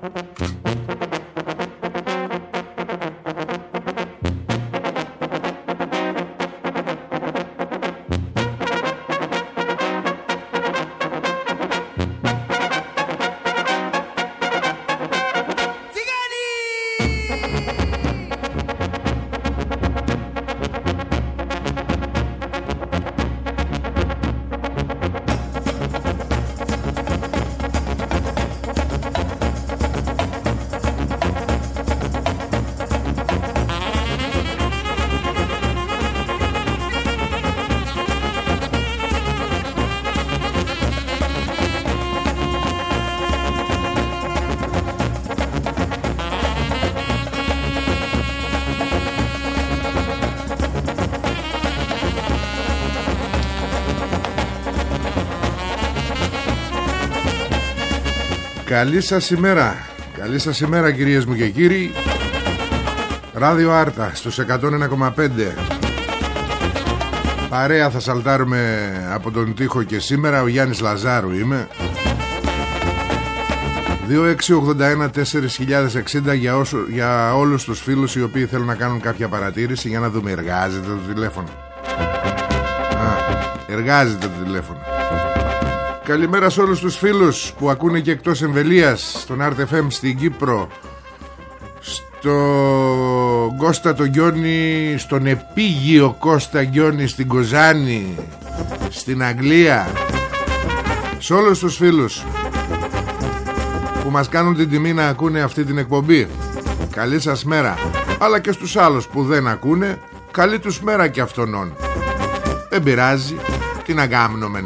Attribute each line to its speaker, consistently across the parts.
Speaker 1: Thank you.
Speaker 2: Καλή σας ημέρα. Καλή σας ημέρα κυρίες μου και κύριοι. Ράδιο Άρτα στους 101,5 Παρέα θα σαλτάρουμε από τον τοίχο και σήμερα. Ο Γιάννης Λαζάρου είμαι. 2681-4060 για, όσο, για όλους τους φίλους οι οποίοι θέλουν να κάνουν κάποια παρατήρηση. Για να δούμε εργάζεται το τηλέφωνο. Α, Εργάζεται το τηλέφωνο Καλημέρα σε όλους τους φίλους που ακούνε και εκτός εμβελίας Στον RTFM στην Κύπρο Στο Κώστα τον Γκιόνι Στον επίγειο Κώστα Γκιόνι στην Κοζάνη Στην Αγγλία. Σε όλους τους φίλους Που μας κάνουν την τιμή να ακούνε αυτή την εκπομπή. Καλή σας μέρα. Αλλά και στους άλλους που δεν ακούνε Καλή τους μέρα και αυτονών Δεν πειράζει Τι να κάνουμε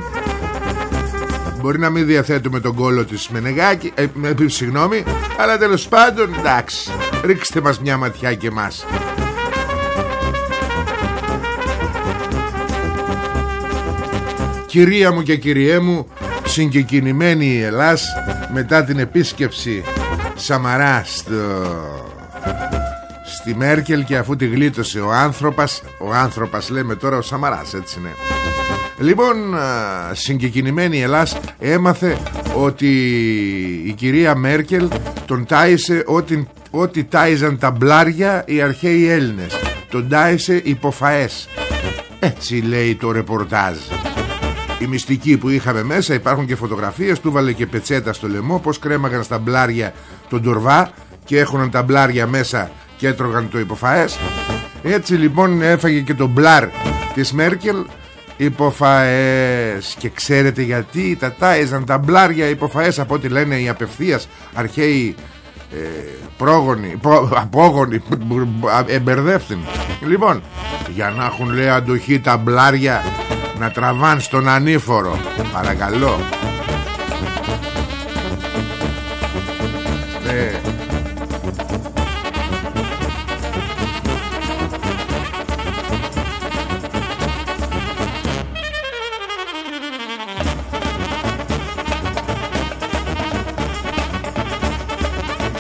Speaker 2: Μπορεί να μην διαθέτουμε τον κόλο της Μενεγάκη ε, ε, Συγγνώμη Αλλά τέλος πάντων εντάξει Ρίξτε μας μια ματιά και μας Κυρία μου και κυριέ μου Συγκεκινημένη η Ελλάς Μετά την επίσκεψη Σαμαρά στο... Στη Μέρκελ και αφού τη γλίτωσε ο άνθρωπος Ο άνθρωπος λέμε τώρα ο Σαμαράς έτσι είναι Λοιπόν συγκεκινημένη Ελλάς έμαθε ότι η κυρία Μέρκελ τον τάισε ό,τι, ό,τι τάιζαν τα μπλάρια οι αρχαίοι Έλληνες. Τον τάισε υποφαές έτσι λέει το ρεπορτάζ. Η μυστική που είχαμε μέσα υπάρχουν και φωτογραφίες του βάλε και πετσέτα στο λαιμό πως κρέμαγαν στα μπλάρια τον τορβά και έχουν τα μπλάρια μέσα και έτρωγαν το υποφαές. Έτσι λοιπόν έφαγε και το μπλάρ της Μέρκελ υποφαές. Και ξέρετε γιατί τα τάιζαν τα μπλάρια υποφαές από ό,τι λένε οι απευθείας αρχαίοι ε, πρόγονοι προ, απόγονοι εμπερδεύθυνοι. Λοιπόν για να έχουν λέει αντοχή τα μπλάρια να τραβάν στον ανήφορο. Παρακαλώ. Ε,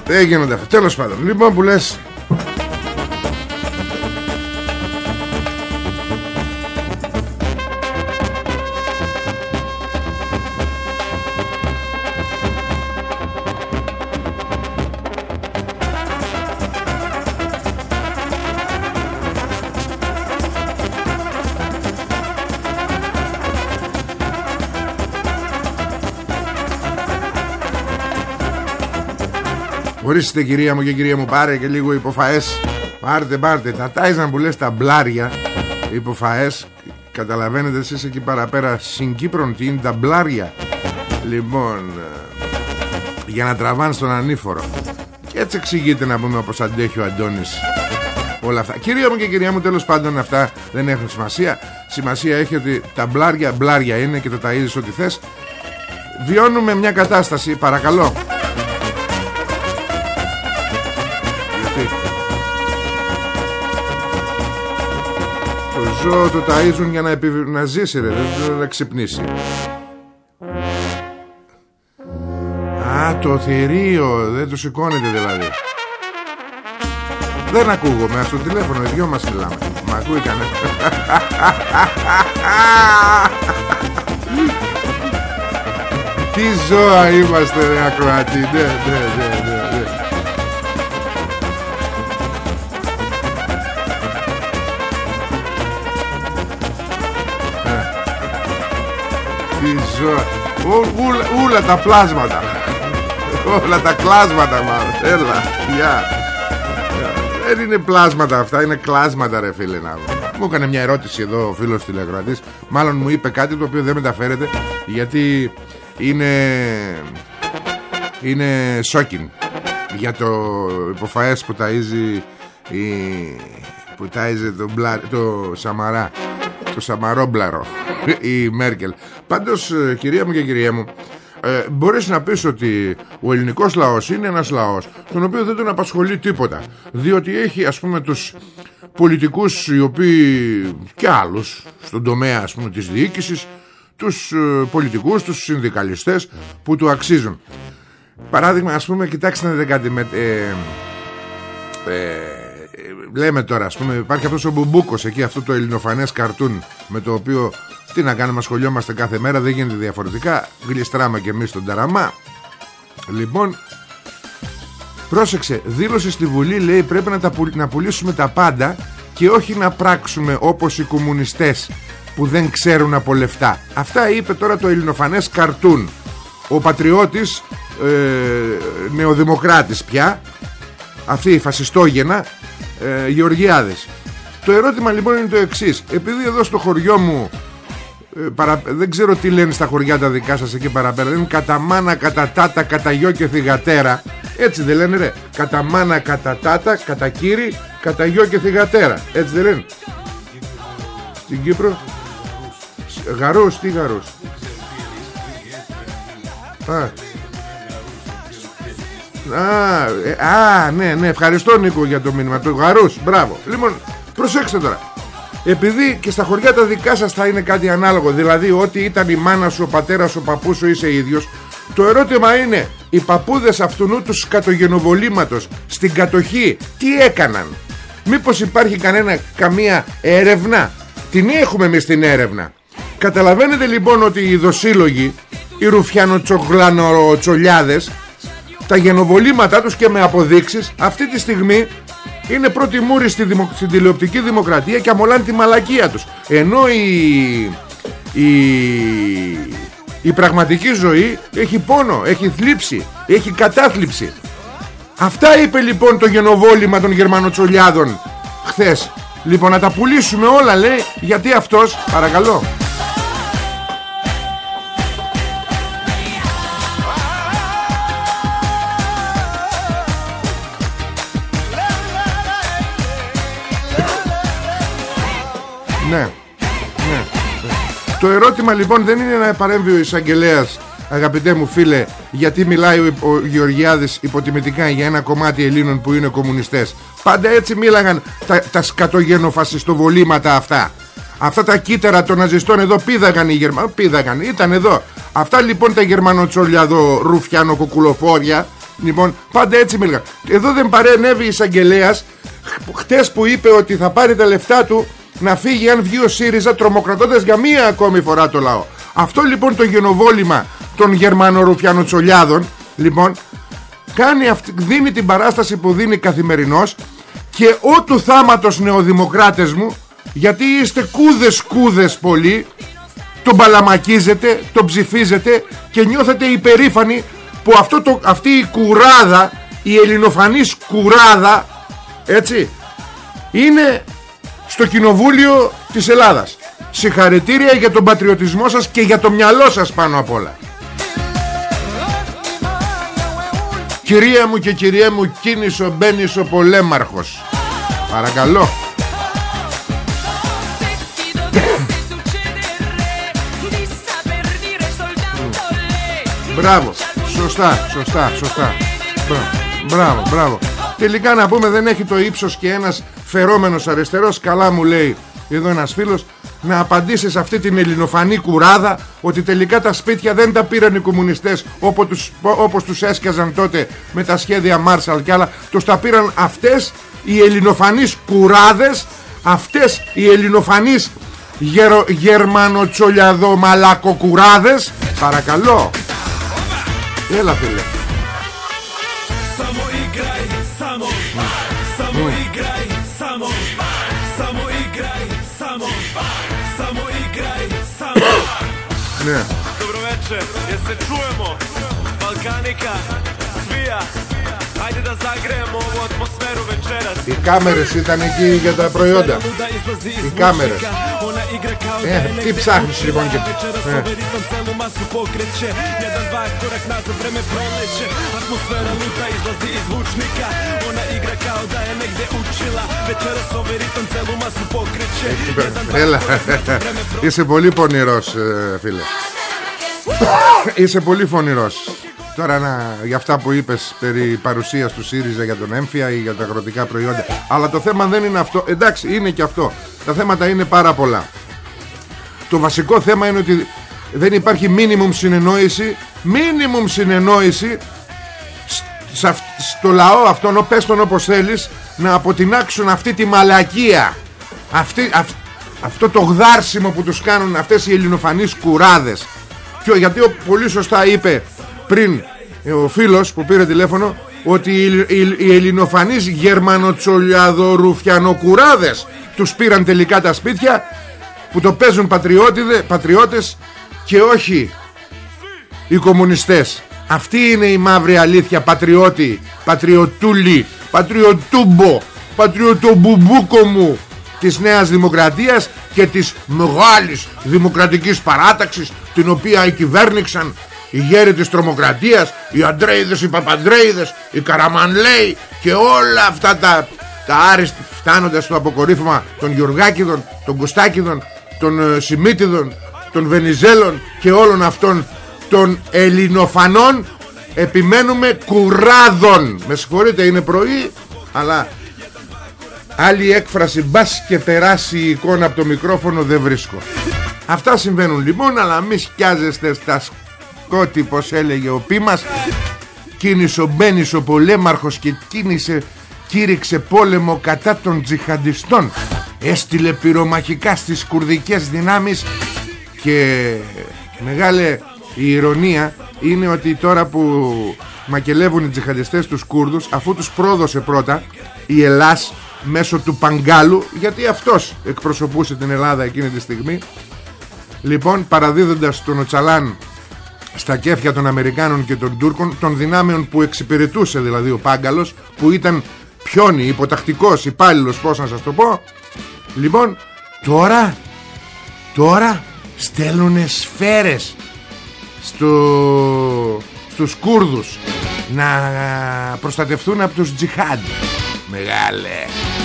Speaker 2: Δεν γίνονται αυτά. Τέλος πάντων. Λοιπόν που λες Ορίστε κυρία μου και κυρία μου πάρε και λίγο υποφαές. Πάρτε πάρτε. Τα τάιζαν που λες τα μπλάρια Υποφαές Καταλαβαίνετε εσείς εκεί παραπέρα Συγκύπρον τι είναι τα μπλάρια. Λοιπόν ε, Για να τραβάνε στον ανήφορο. Και έτσι εξηγείται να πούμε όπως αντέχει ο Αντώνης Όλα αυτά. Κυρία μου και κυρία μου τέλος πάντων αυτά δεν έχουν σημασία. Σημασία έχει ότι τα μπλάρια μπλάρια είναι Και το ταΐζεις ό,τι θες. Βιώνουμε μια κατάσταση παρακαλώ ζώο το ταΐζουν για να, επιβ... να ζήσει ρε, δεν να ξυπνήσει. Α, το θηρίο, δεν το σηκώνεται δηλαδή. Δεν ακούγομαι, στο τηλέφωνο, οι δυο μας μιλάμε. Μα ακούει κανένα. Τι ζώα είμαστε ρε ακροατή, ναι, ναι, ναι, ναι. ζώα Ούλα τα πλάσματα. Όλα τα κλάσματα μάλλον Έλα Γεια. Δεν είναι πλάσματα αυτά Είναι κλάσματα ρε φίλε να Μου έκανε μια ερώτηση εδώ ο φίλος τηλεγραφής Μάλλον μου είπε κάτι το οποίο δεν μεταφέρεται Γιατί είναι Είναι σόκιν Για το υποφαές που ταΐζει η... Που ταΐζει το, μπλα... το Σαμαρά Το Σαμαρόμπλαρο Η Μέρκελ. Πάντως ε, κυρία μου και κυρία μου ε, Μπορείς να πεις ότι ο ελληνικός λαός είναι ένας λαός Τον οποίο δεν τον απασχολεί τίποτα Διότι έχει ας πούμε τους πολιτικούς οι οποίοι και άλλους Στον τομέα ας πούμε της διοίκησης Τους ε, πολιτικούς, τους συνδικαλιστές που του αξίζουν. Παράδειγμα ας πούμε κοιτάξτε να κάτι με, ε, ε, Λέμε τώρα ας πούμε υπάρχει αυτός ο Μπουμπούκος εκεί αυτό το ελληνοφανές καρτούν Με το οποίο τι να κάνουμε, ασχολιόμαστε κάθε μέρα, δεν γίνεται διαφορετικά. Γλιστράμε και εμείς τον ταραμά. Λοιπόν, πρόσεξε, δήλωσε στη Βουλή, λέει, πρέπει να, τα, να πουλήσουμε τα πάντα και όχι να πράξουμε όπως οι κομμουνιστές που δεν ξέρουν από λεφτά. Αυτά είπε τώρα το ελληνοφανές καρτούν. Ο πατριώτης, ε, νεοδημοκράτης πια, αυτή η φασιστόγενα, ε, Γεωργιάδες. Το ερώτημα λοιπόν είναι το εξής. Επειδή εδώ στο χωριό μου ε, παρα... δεν ξέρω τι λένε στα χωριά τα δικά σας εκεί παραπέρα λένε κατά μάνα, κατά τάτα, κατά γιο και θυγατέρα έτσι δεν λένε ρε. Κατά μάνα, κατά τάτα, κατά κύρι κατά γιο και θυγατέρα έτσι δεν λένε. Στην Κύπρο. Γαρούς, τι γαρούς. Α, Α, ε, α, ναι, ναι, ευχαριστώ Νίκο για το μήνυμα. Το γαρούς, μπράβο. Λοιπόν, προσέξτε τώρα επειδή και στα χωριά τα δικά σας θα είναι κάτι ανάλογο δηλαδή ότι ήταν η μάνα σου, ο πατέρας, ο παππούς σου είσαι ίδιος το ερώτημα είναι οι παππούδες αυτού τους σκατογενοβολήματος στην κατοχή τι έκαναν; Μήπως υπάρχει κανένα καμία έρευνα; Την έχουμε εμείς την έρευνα; Καταλαβαίνετε λοιπόν ότι οι δοσύλλογοι οι ρουφιανοτσογλανοτσολιάδες τα γενοβολήματά τους και με αποδείξεις αυτή τη στιγμή είναι πρώτη μούρη στη δημο... στην τηλεοπτική δημοκρατία και αμολάνε τη μαλακία τους. Ενώ η... η... η πραγματική ζωή έχει πόνο, έχει θλίψη, έχει κατάθλιψη. Αυτά είπε λοιπόν το γενοβόλημα των Γερμανοτσολιάδων χθες. Λοιπόν να τα πουλήσουμε όλα λέει γιατί αυτός παρακαλώ Ναι. ναι. Το ερώτημα λοιπόν δεν είναι να παρέμβει ο εισαγγελέας, αγαπητέ μου φίλε, γιατί μιλάει ο Γεωργιάδης υποτιμητικά για ένα κομμάτι Ελλήνων που είναι κομμουνιστές. Πάντα έτσι μίλαγαν τα, τα σκατογένοφασιστοβολήματα αυτά. Αυτά τα κύτταρα των ναζιστών εδώ πήδαγαν οι Γερμανοί. Πήδαγαν, ήταν εδώ. Αυτά λοιπόν τα Γερμανοτσόλια εδώ, ρουφιάνο κουκουλοφόρια. Λοιπόν, πάντα έτσι μίλαγαν. Εδώ δεν παρενέβη η εισαγγελέα χτες που είπε ότι θα πάρει τα λεφτά του να φύγει αν βγει ο ΣΥΡΙΖΑ τρομοκρατώντας για μία ακόμη φορά το λαό. Αυτό λοιπόν το γενοβόλημα των Γερμανορουφιανοτσολιάδων λοιπόν κάνει αυτή, δίνει την παράσταση που δίνει καθημερινός και ό του θάματος νεοδημοκράτες μου γιατί είστε κούδες κούδες πολύ τον παλαμακίζετε, τον ψηφίζετε και νιώθετε υπερήφανοι που αυτό το, αυτή η κουράδα η ελληνοφανής κουράδα έτσι είναι στο κοινοβούλιο της Ελλάδας. Συγχαρητήρια για τον πατριωτισμό σας και για το μυαλό σας πάνω απ' όλα. Κυρία μου και κυρία μου κίνησο ο πολέμαρχος. Παρακαλώ. Μπράβο. Σωστά, σωστά, σωστά. Μπράβο, μπράβο. Τελικά να πούμε δεν έχει το ύψος και ένας φερόμενος αριστερός Καλά μου λέει εδώ ένας φίλος να απαντήσεις σε αυτή την ελληνοφανή κουράδα ότι τελικά τα σπίτια δεν τα πήραν οι κομμουνιστές όπως τους, όπως τους έσκαζαν τότε με τα σχέδια Μάρσαλ και άλλα. Τους τα πήραν αυτές οι ελληνοφανείς κουράδες αυτές οι ελληνοφανείς γερο, γερμανοτσολιαδο μαλακοκουράδες παρακαλώ. Έλα φίλε Dobro večer, jel se čujemo? Balkanika, svija, Οι κάμερες ήταν εκεί για τα προϊόντα. Οι κάμερες. ε, Τι ψάχνεις λοιπόν και ε. Έλα e, Είσαι πολύ πονηρός ε, φίλε. Είσαι πολύ φωνήρο Τώρα να, για αυτά που είπες περί παρουσίας του ΣΥΡΙΖΑ για τον έμφυα ή για τα αγροτικά προϊόντα. Αλλά το θέμα δεν είναι αυτό. Εντάξει είναι και αυτό. Τα θέματα είναι πάρα πολλά. Το βασικό θέμα είναι ότι δεν υπάρχει μίνιμουμ συνεννόηση Μίνιμουμ συνεννόηση στο λαό αυτόν πες τον όπως θέλεις να αποτινάξουν αυτή τη μαλακία. Αυτή, αυτό το γδάρσιμο που τους κάνουν αυτές οι ελληνοφανείς κουράδες. Και γιατί ο, πολύ σωστά είπε πριν ε, ο φίλος που πήρε τηλέφωνο ότι οι, οι, οι ελληνοφανείς γερμανοτσολιαδορουφιανοκουράδες τους πήραν τελικά τα σπίτια που το παίζουν πατριώτες και όχι οι κομμουνιστές. Αυτή είναι η μαύρη αλήθεια πατριώτη πατριωτούλη πατριωτούμπο πατριωτομπουμπούκο μου της Νέας Δημοκρατίας και της μεγάλης δημοκρατικής παράταξης την οποία κυβέρνηξαν οι γέροι της τρομοκρατίας οι Αντρέιδες, οι Παπαντρέιδες οι Καραμανλέοι και όλα αυτά τα, τα άριστη φτάνοντας στο αποκορύφωμα των Γιουργάκηδων των Κωστάκηδων των ε, Σιμίτιδων των Βενιζέλων και όλων αυτών των ελληνοφανών. Επιμένουμε κουράδων. Με συγχωρείτε είναι πρωί αλλά άλλη έκφραση μπας και περάσει η εικόνα από το μικρόφωνο δεν βρίσκω. Αυτά συμβαίνουν λοιπόν αλλά μη σκιάζεστε στα σκότη πως έλεγε ο Πίμας. Κίνησε ο Μπένις ο πολέμαρχος και κίνησε κήρυξε πόλεμο κατά των τζιχαντιστών. Έστειλε πυρομαχικά στις κουρδικές δυνάμεις. Και μεγάλε η ηρωνία είναι ότι τώρα που μακελεύουν οι τζιχαντιστές τους Κούρδους αφού τους πρόδωσε πρώτα η Ελλάς μέσω του Παγκάλου γιατί αυτός εκπροσωπούσε την Ελλάδα εκείνη τη στιγμή λοιπόν παραδίδοντας τον Οτσαλάν στα κέφια των Αμερικάνων και των Τούρκων των δυνάμεων που εξυπηρετούσε δηλαδή ο Πάγκαλος που ήταν πιόνι, υποτακτικός υπάλληλος πως να σας το πω. Λοιπόν τώρα τώρα στέλνουνε σφαίρες στο, στους Κούρδους να προστατευτούν από τους τζιχάντ. Μεγάλε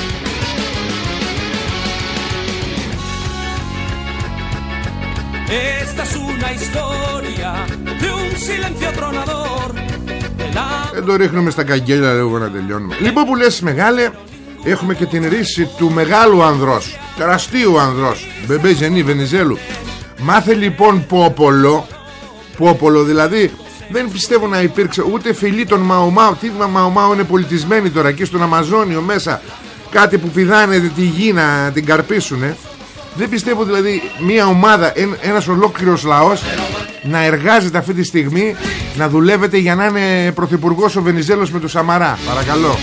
Speaker 2: Δεν το ρίχνουμε στα καγγέλια λίγο να τελειώνουμε. Λοιπόν που λες μεγάλε Έχουμε και την ρίση του μεγάλου ανδρός Τεραστίου ανδρός Μπεμπέ Ζενή Βενιζέλου. Μάθε λοιπόν Πόπολο Πόπολο δηλαδή δεν πιστεύω να υπήρξε ούτε φιλή των Μαομάου Τι Μαομάου είναι πολιτισμένοι τώρα εκεί στον Αμαζόνιο μέσα Κάτι που πηδάνε τη γη να την καρπίσουνε δεν πιστεύω δηλαδή μια ομάδα, ένας ολόκληρος λαός να εργάζεται αυτή τη στιγμή να δουλεύεται για να είναι πρωθυπουργός ο Βενιζέλος με το Σαμαρά. Παρακαλώ.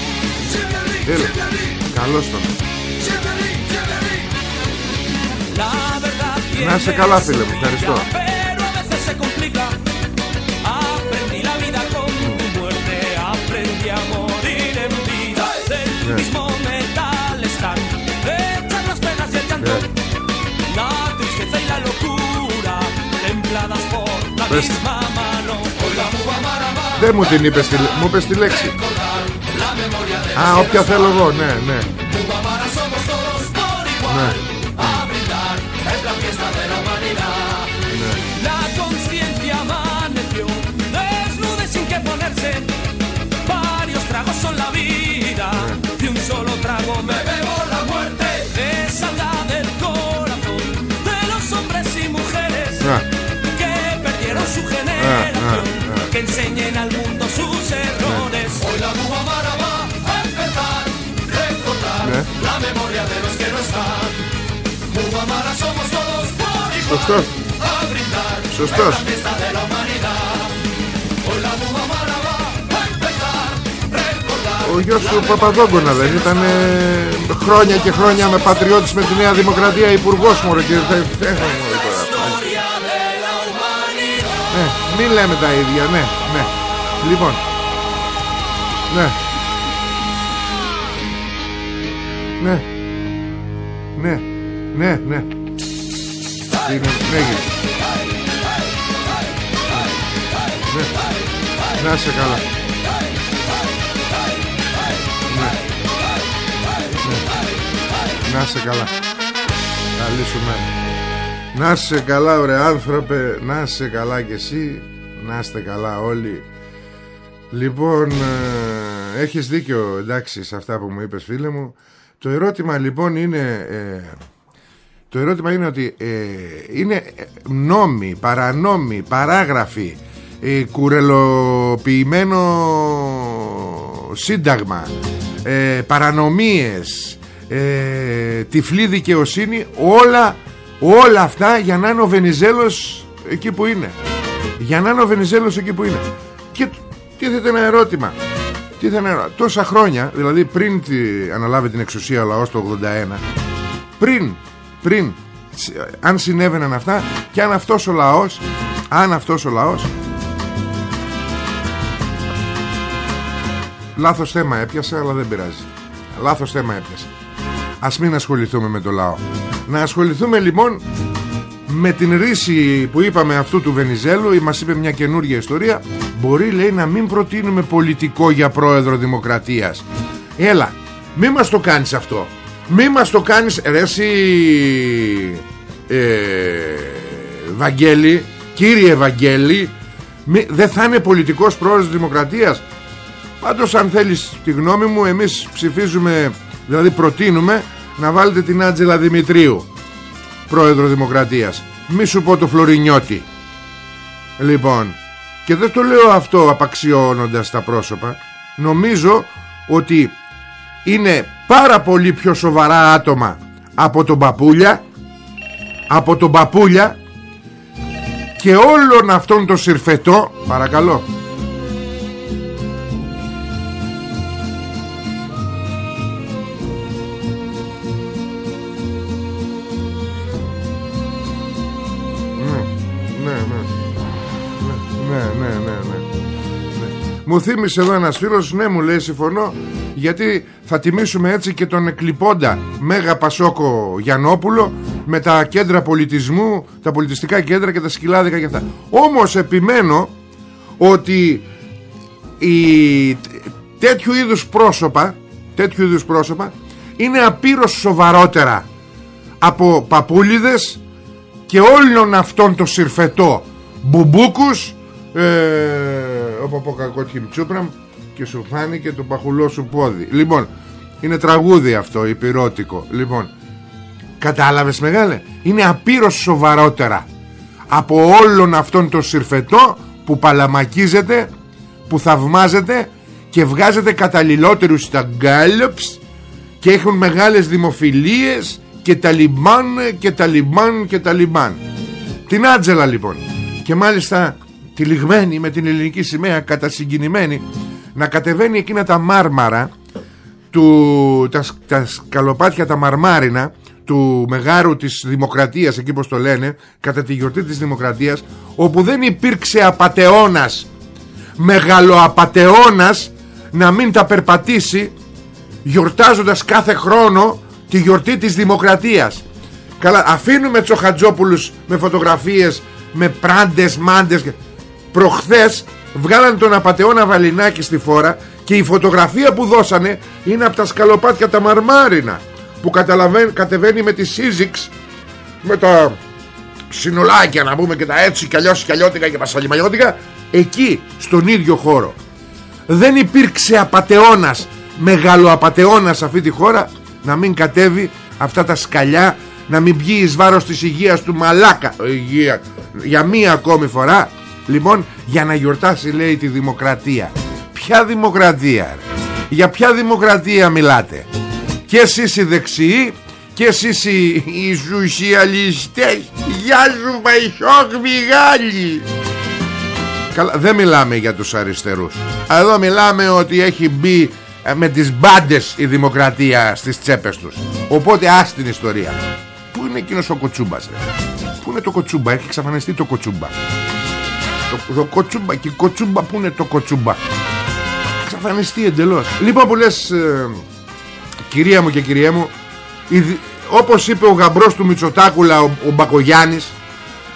Speaker 2: Έλα. Καλώς τον. Να είσαι καλά φίλε μου. Ευχαριστώ. Πες. Δεν μου την είπες τη, μου είπες τη λέξη. Α, όποια θέλω εγώ, ναι, ναι. Ναι
Speaker 3: que enseñen al mundo sus errores. Hoy la Cuba Mara va a empezar, recordar
Speaker 2: Ναι
Speaker 3: la memoria de los que no están. Cuba Mara somos todos por igual,
Speaker 2: Σωστός
Speaker 3: a brindar.
Speaker 2: Σωστός
Speaker 3: fiesta de la humanidad. Hoy la Cuba Mara va a empezar, recordar.
Speaker 2: Ο γιος του Παπαδόγκονα δεν ήταν ε, χρόνια και χρόνια με πατριώτης με τη Νέα Δημοκρατία υπουργός μου ρε και θα μην λέμε τα ίδια, ναι, ναι. Λοιπόν, ναι. Ναι. Ναι, ναι, ναι. Τι είναι, ναι, γύρω. Ναι. Να σε καλά. Ναι. Ναι. Να σε καλά. Καλή σου μέρα. Να σε καλά ωραία άνθρωπε Να σε καλά κι εσύ Να είστε καλά όλοι. Λοιπόν ε, Έχεις δίκιο εντάξει Σε αυτά που μου είπες φίλε μου. Το ερώτημα λοιπόν είναι ε, Το ερώτημα είναι ότι ε, Είναι ε, νόμοι Παρανόμοι Παράγραφοι ε, Κουρελοποιημένο Σύνταγμα ε, Παρανομίες ε, Τυφλή δικαιοσύνη Όλα Όλα αυτά για να είναι ο Βενιζέλος εκεί που είναι. Για να είναι ο Βενιζέλος εκεί που είναι. Και τίθεται ένα ερώτημα. Τίθεται ένα ερώτημα. Τόσα χρόνια, δηλαδή πριν τη, αναλάβει την εξουσία ο λαός το 81, πριν, πριν, σ- αν συνέβαιναν αυτά και αν αυτός ο λαός, αν αυτός ο λαός, λάθος θέμα έπιασα αλλά δεν πειράζει. Λάθος θέμα έπιασα. Ας μην ασχοληθούμε με το λαό. Να ασχοληθούμε λοιπόν με την ρίση που είπαμε αυτού του Βενιζέλου Μας είπε μια καινούργια ιστορία. Μπορεί λέει να μην προτείνουμε πολιτικό για πρόεδρο δημοκρατίας. Έλα μη μας το κάνεις αυτό. Μη μας το κάνεις ρε εσύ ε, Βαγγέλη Κύριε Βαγγέλη μη, Δεν θα είναι πολιτικός πρόεδρος δημοκρατίας. Πάντως αν θέλεις τη γνώμη μου Εμείς ψηφίζουμε Δηλαδή προτείνουμε να βάλετε την Άτζελα Δημητρίου Πρόεδρο Δημοκρατίας. Μη σου πω το Φλωρινιώτη. Λοιπόν Και δεν το λέω αυτό απαξιώνοντας τα πρόσωπα. Νομίζω ότι είναι πάρα πολύ πιο σοβαρά άτομα από τον Παπούλια από τον Παπούλια και όλον αυτόν τον συρφετό παρακαλώ Μου θύμισε εδώ ένας φίλος Ναι μου λέει συμφωνώ Γιατί θα τιμήσουμε έτσι και τον εκλειπώντα Μέγα Πασόκο Γιαννόπουλο Με τα κέντρα πολιτισμού Τα πολιτιστικά κέντρα και τα σκυλάδικα και αυτά. Όμως επιμένω Ότι η, τέτοιου είδους πρόσωπα Τέτοιου είδους πρόσωπα Είναι απείρως σοβαρότερα Από παπούλιδες και όλων αυτών το συρφετό μπουμπούκους ε, όπου πω κακό τσούπραμ και σου φάνηκε το παχουλό σου πόδι. Λοιπόν είναι τραγούδι αυτό υπηρώτικο. Λοιπόν κατάλαβες μεγάλε; Είναι απείρως σοβαρότερα από όλον αυτόν το συρφετό που παλαμακίζεται που θαυμάζεται και βγάζεται καταλληλότερους στα γκάλοψ και έχουν μεγάλες δημοφιλίες και ταλιμπάν και ταλιμπάν και ταλιμπάν την Άτζελα λοιπόν. Και μάλιστα τυλιγμένη με την ελληνική σημαία κατασυγκινημένη να κατεβαίνει εκείνα τα μάρμαρα του, τα, σ- τα σκαλοπάτια τα μαρμάρινα του μεγάρου της δημοκρατίας εκεί πως το λένε κατά τη γιορτή της δημοκρατίας όπου δεν υπήρξε απατεώνας μεγαλοαπατεώνας να μην τα περπατήσει γιορτάζοντας κάθε χρόνο τη γιορτή της δημοκρατίας. Καλά αφήνουμε Τσοχατζόπουλους με φωτογραφίες με πράντες μάντες προχθές βγάλαν τον απατεώνα Βαλινάκη στη φόρα και η φωτογραφία που δώσανε είναι από τα σκαλοπάτια τα μαρμάρινα που κατεβαίνει με τη σύζυξ με τα συνολάκια να πούμε και τα έτσι κι αλλιώς κι αλλιώτικα και πασαλιμαγιώτικα εκεί στον ίδιο χώρο. Δεν υπήρξε απατεώνας μεγαλοαπατεώνας σε αυτή τη χώρα να μην κατέβει αυτά τα σκαλιά να μην βγει εις βάρος της υγείας του μαλάκα. Υγεία, για μία ακόμη φορά λοιπόν για να γιορτάσει λέει τη δημοκρατία. Ποια δημοκρατία για ποια δημοκρατία μιλάτε; Και εσείς οι δεξιοί και εσείς οι, οι σουσιαλιστές Γεια σου Παϊσόκ Μιγάλη. Καλά, δεν μιλάμε για τους αριστερούς. Εδώ μιλάμε ότι έχει μπει ε, με τις μπάντες η δημοκρατία στις τσέπες τους. Οπότε άστην την ιστορία. Πού είναι εκείνος ο κοτσούμπας ρε; Πού είναι το κοτσούμπα; Έχει εξαφανιστεί το κοτσούμπα το, το κοτσούμπα και η κοτσούμπα Πού είναι το κοτσούμπα. Εξαφανιστεί εντελώς. Λοιπόν που λες ε, Κυρία μου και κυρία μου όπως είπε ο γαμπρός του Μητσοτάκουλα ο, ο Μπακογιάννης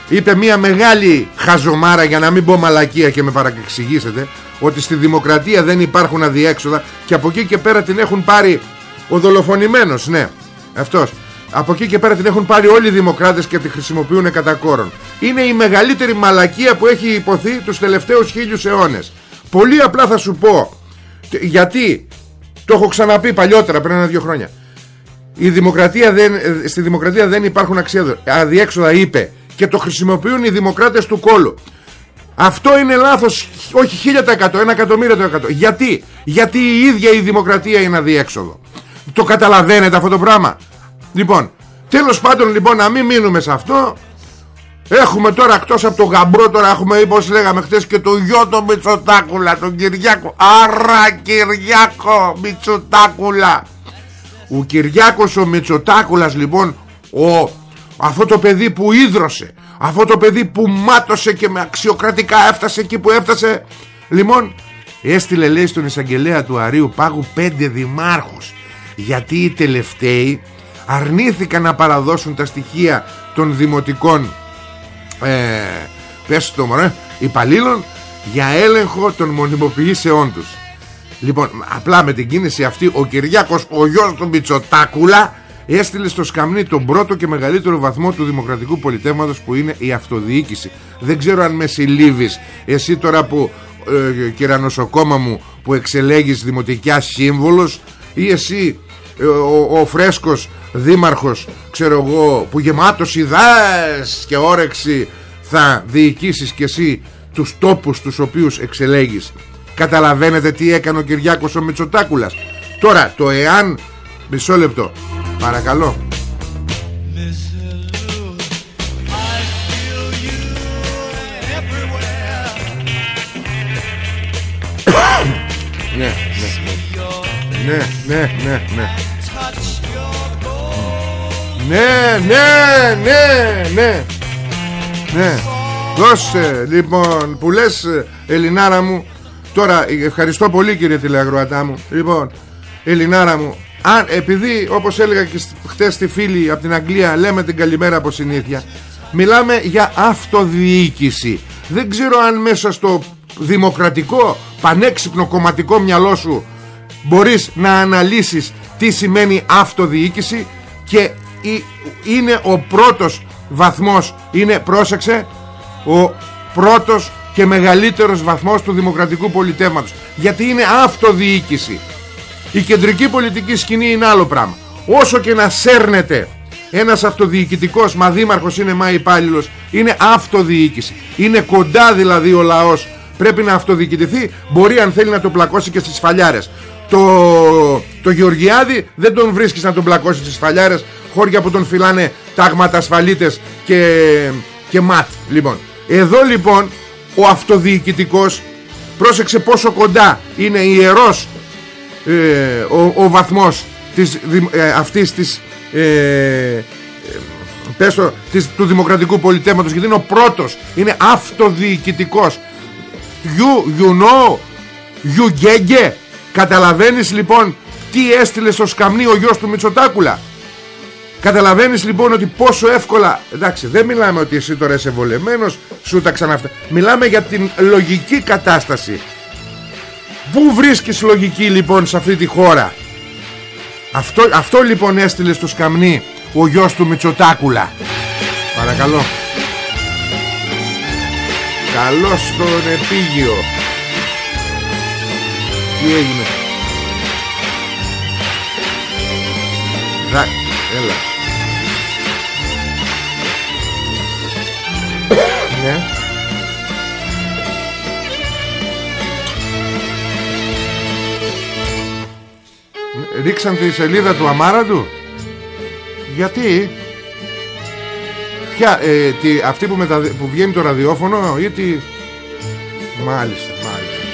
Speaker 2: είπε μια μεγάλη χαζομάρα για να μην πω μαλακία και με παραξηγήσετε ότι στη δημοκρατία δεν υπάρχουν αδιέξοδα και από εκεί και πέρα την έχουν πάρει ο δολοφονημένος ναι αυτός από εκεί και πέρα την έχουν πάρει όλοι οι δημοκράτες και τη χρησιμοποιούν κατά κόρον. Είναι η μεγαλύτερη μαλακία που έχει υποθεί τους τελευταίους χίλιους αιώνες. Πολύ απλά θα σου πω γιατί το έχω ξαναπεί παλιότερα πριν ένα-δύο χρόνια. Η δημοκρατία δεν, στη δημοκρατία δεν υπάρχουν αξία αδιέξοδα είπε και το χρησιμοποιούν οι δημοκράτες του κόλου. Αυτό είναι λάθος όχι 1000% ένα εκατομμύριο το εκατό. Γιατί γιατί η ίδια η δημοκρατία είναι αδιέξοδο. Το καταλαβαίνετε αυτό το πράγμα; Λοιπόν τέλος πάντων λοιπόν να μην μείνουμε σε αυτό. Έχουμε τώρα εκτός από το γαμπρό τώρα έχουμε όπως λέγαμε χθες και το γιο το Μητσοτάκουλα τον Κυριάκο. Άρα Κυριάκο Μητσοτάκουλα. Ο Κυριάκος ο Μητσοτάκουλας λοιπόν ο, αυτό το παιδί που ίδρωσε αυτό το παιδί που μάτωσε και με αξιοκρατικά έφτασε εκεί που έφτασε λοιπόν έστειλε λέει στον εισαγγελέα του Αρίου Πάγου πέντε δημάρχους. Γιατί οι τελευταίοι αρνήθηκαν να παραδώσουν τα στοιχεία των δημοτικών ε, πες το μωρέ υπαλλήλων για έλεγχο των μονιμοποιήσεών τους Λοιπόν, απλά με την κίνηση αυτή ο Κυριάκος, ο γιος του Μητσοτάκουλα έστειλε στο σκαμνί τον πρώτο και μεγαλύτερο βαθμό του δημοκρατικού πολιτεύματος που είναι η αυτοδιοίκηση. Δεν ξέρω αν με συλλήβεις εσύ τώρα που ε, κυρανοσοκόμα μου που εξελέγεις δημοτικιά σύμβολος ή εσύ ε, ο, ο φρέσκος δήμαρχος ξέρω εγώ που γεμάτος ιδέες και όρεξη θα διοικήσεις και εσύ τους τόπους τους οποίους εξελέγεις. Καταλαβαίνετε τι έκανε ο Κυριάκος ο Μητσοτάκουλας. Τώρα το εάν Μισό λεπτό Παρακαλώ. Ναι, ναι, ναι, ναι, ναι, ναι. Ναι, ναι, ναι, ναι, ναι. Δώσε, λοιπόν, που λες, Ελληνάρα μου, Τώρα ευχαριστώ πολύ κύριε τηλεαγροατά μου. Λοιπόν Ελληνάρα μου αν, Επειδή όπως έλεγα και χτες στη φίλη από την Αγγλία Λέμε την καλημέρα από συνήθεια Μιλάμε για αυτοδιοίκηση. Δεν ξέρω αν μέσα στο δημοκρατικό Πανέξυπνο κομματικό μυαλό σου Μπορείς να αναλύσεις Τι σημαίνει αυτοδιοίκηση Και είναι ο πρώτος βαθμός Είναι πρόσεξε Ο πρώτος και μεγαλύτερος βαθμός του δημοκρατικού πολιτεύματος. Γιατί είναι αυτοδιοίκηση. Η κεντρική πολιτική σκηνή είναι άλλο πράγμα. Όσο και να σέρνεται ένας αυτοδιοικητικός μα δήμαρχος είναι μα υπάλληλος, είναι αυτοδιοίκηση. Είναι κοντά δηλαδή ο λαός. Πρέπει να αυτοδιοικητηθεί. Μπορεί αν θέλει να το πλακώσει και στις φαλιάρες το, το Γεωργιάδη δεν τον βρίσκεις να τον πλακώσει στις φαλιάρες χώρια που τον φυλάνε τάγματα ασφαλίτες και, και ματ λοιπόν εδώ λοιπόν ο αυτοδιοικητικός πρόσεξε πόσο κοντά είναι ιερός ε, ο, ο βαθμός της, ε, αυτής της, ε, πέσω, της, του δημοκρατικού πολιτεύματος γιατί είναι ο πρώτος είναι αυτοδιοικητικός. You, you know you gege καταλαβαίνεις λοιπόν τι έστειλε στο σκαμνί ο γιος του Μητσοτάκουλα; Καταλαβαίνεις λοιπόν ότι πόσο εύκολα Εντάξει δεν μιλάμε ότι εσύ τώρα είσαι βολεμένος Σου τα ξαναφτα Μιλάμε για την λογική κατάσταση. Πού βρίσκεις λογική λοιπόν σε αυτή τη χώρα; Αυτό, αυτό λοιπόν έστειλε στο σκαμνί Ο γιος του Μητσοτάκουλα. Παρακαλώ. Καλώς στον επίγειο Τι έγινε. Έλα. Ναι. Ρίξαν τη σελίδα του αμάρα του. Γιατί; Ποια ε, τι, Αυτή που, μετα, που βγαίνει το ραδιόφωνο Ή τι Μάλιστα μάλιστα.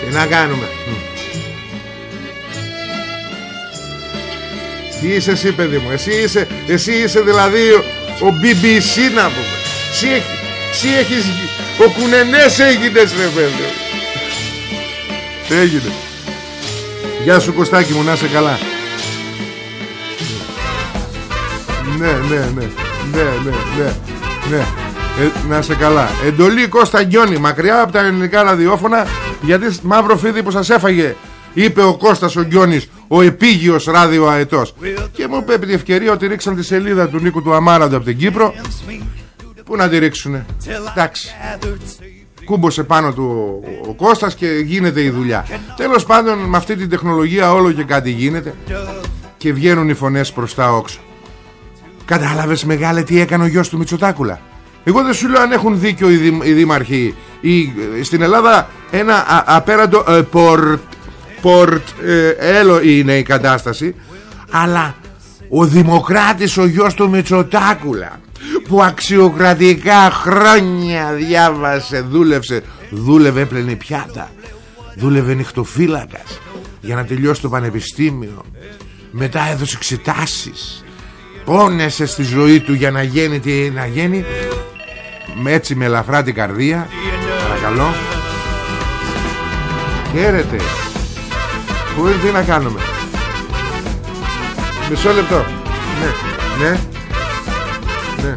Speaker 2: Τι να κάνουμε Τι είσαι εσύ παιδί μου. Εσύ είσαι, εσύ είσαι δηλαδή Ο, ο BBC να πούμε. Εσύ, εσύ έχεις Ο κουνενές έγινες ρε παιδί. Έγινε. Γεια σου Κωστάκη μου να είσαι καλά. Ναι ναι ναι. Ναι ναι ναι. Ναι. Ε, να είσαι καλά. Εντολή Κώστα Γκιόνι Μακριά από τα ελληνικά ραδιόφωνα Γιατί μαύρο φίδι που σας έφαγε Είπε ο Κώστας ο Γκιόνης Ο επίγειος ράδιο αετός. Και μου είπε επί τη ευκαιρία ότι ρίξαν τη σελίδα του Νίκου του Αμάραντο από την Κύπρο Πού να τη ρίξουνε. Εντάξει. Κούμπωσε πάνω του ο Κώστας και γίνεται η δουλειά. Τέλος πάντων με αυτή την τεχνολογία όλο και κάτι γίνεται Και βγαίνουν οι φωνές προς τα όξω Κατάλαβες μεγάλε τι έκανε ο γιος του Μητσοτάκουλα; Εγώ δεν σου λέω αν έχουν δίκιο οι, δη, οι δήμαρχοι. Η, Στην Ελλάδα ένα α, απέραντο ε, πορτ, πορτ ε, έλο είναι η κατάσταση Αλλά ο Δημοκράτης ο γιος του Μητσοτάκουλα που αξιοκρατικά χρόνια διάβασε, δούλευσε, δούλευε, έπλαινε πιάτα, δούλευε νυχτοφύλακας για να τελειώσει το πανεπιστήμιο. Μετά έδωσε εξετάσεις, πόνεσε στη ζωή του για να γίνει τι να γίνει. Με έτσι με ελαφρά την καρδία, παρακαλώ. Χαίρετε. Πού είναι τι να κάνουμε. Μισό λεπτό. Ναι, ναι. Ναι.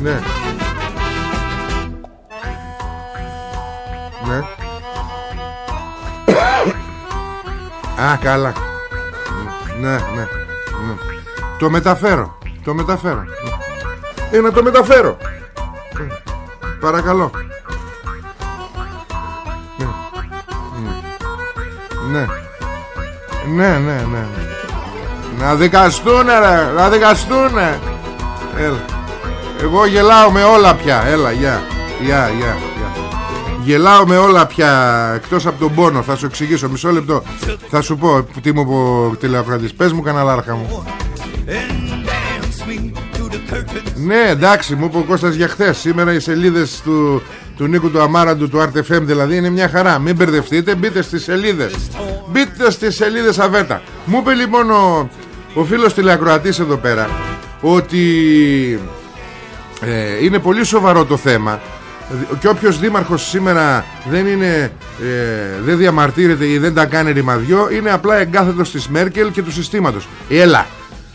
Speaker 2: Ναι. Ναι. Α, καλά. Ναι, ναι, ναι. Το μεταφέρω. Το μεταφέρω. Ε, να το μεταφέρω. Παρακαλώ. Ναι. Ναι, ναι, ναι. Να δικαστούνε ρε, να δικαστούνε. Έλα. Εγώ γελάω με όλα πια. Έλα, γεια. Γεια, γεια. Γελάω με όλα πια εκτός από τον πόνο. Θα σου εξηγήσω μισό λεπτό. Θα σου πω τι μου πω τηλεοκρατής. Πες μου καναλάρχα μου. Ναι, εντάξει, μου είπε ο Κώστας για χθες. Σήμερα οι σελίδες του, του Νίκου του Αμάραντου του RTFM δηλαδή είναι μια χαρά. Μην μπερδευτείτε, μπείτε στις σελίδες. Μπείτε στις σελίδες αβέτα. Μου είπε λοιπόν ο, ο φίλος τηλεακροατής εδώ πέρα ότι ε, είναι πολύ σοβαρό το θέμα και όποιος δήμαρχος σήμερα δεν είναι ε, δεν διαμαρτύρεται ή δεν τα κάνει ρημαδιό είναι απλά εγκάθετος της Μέρκελ και του συστήματος έλα,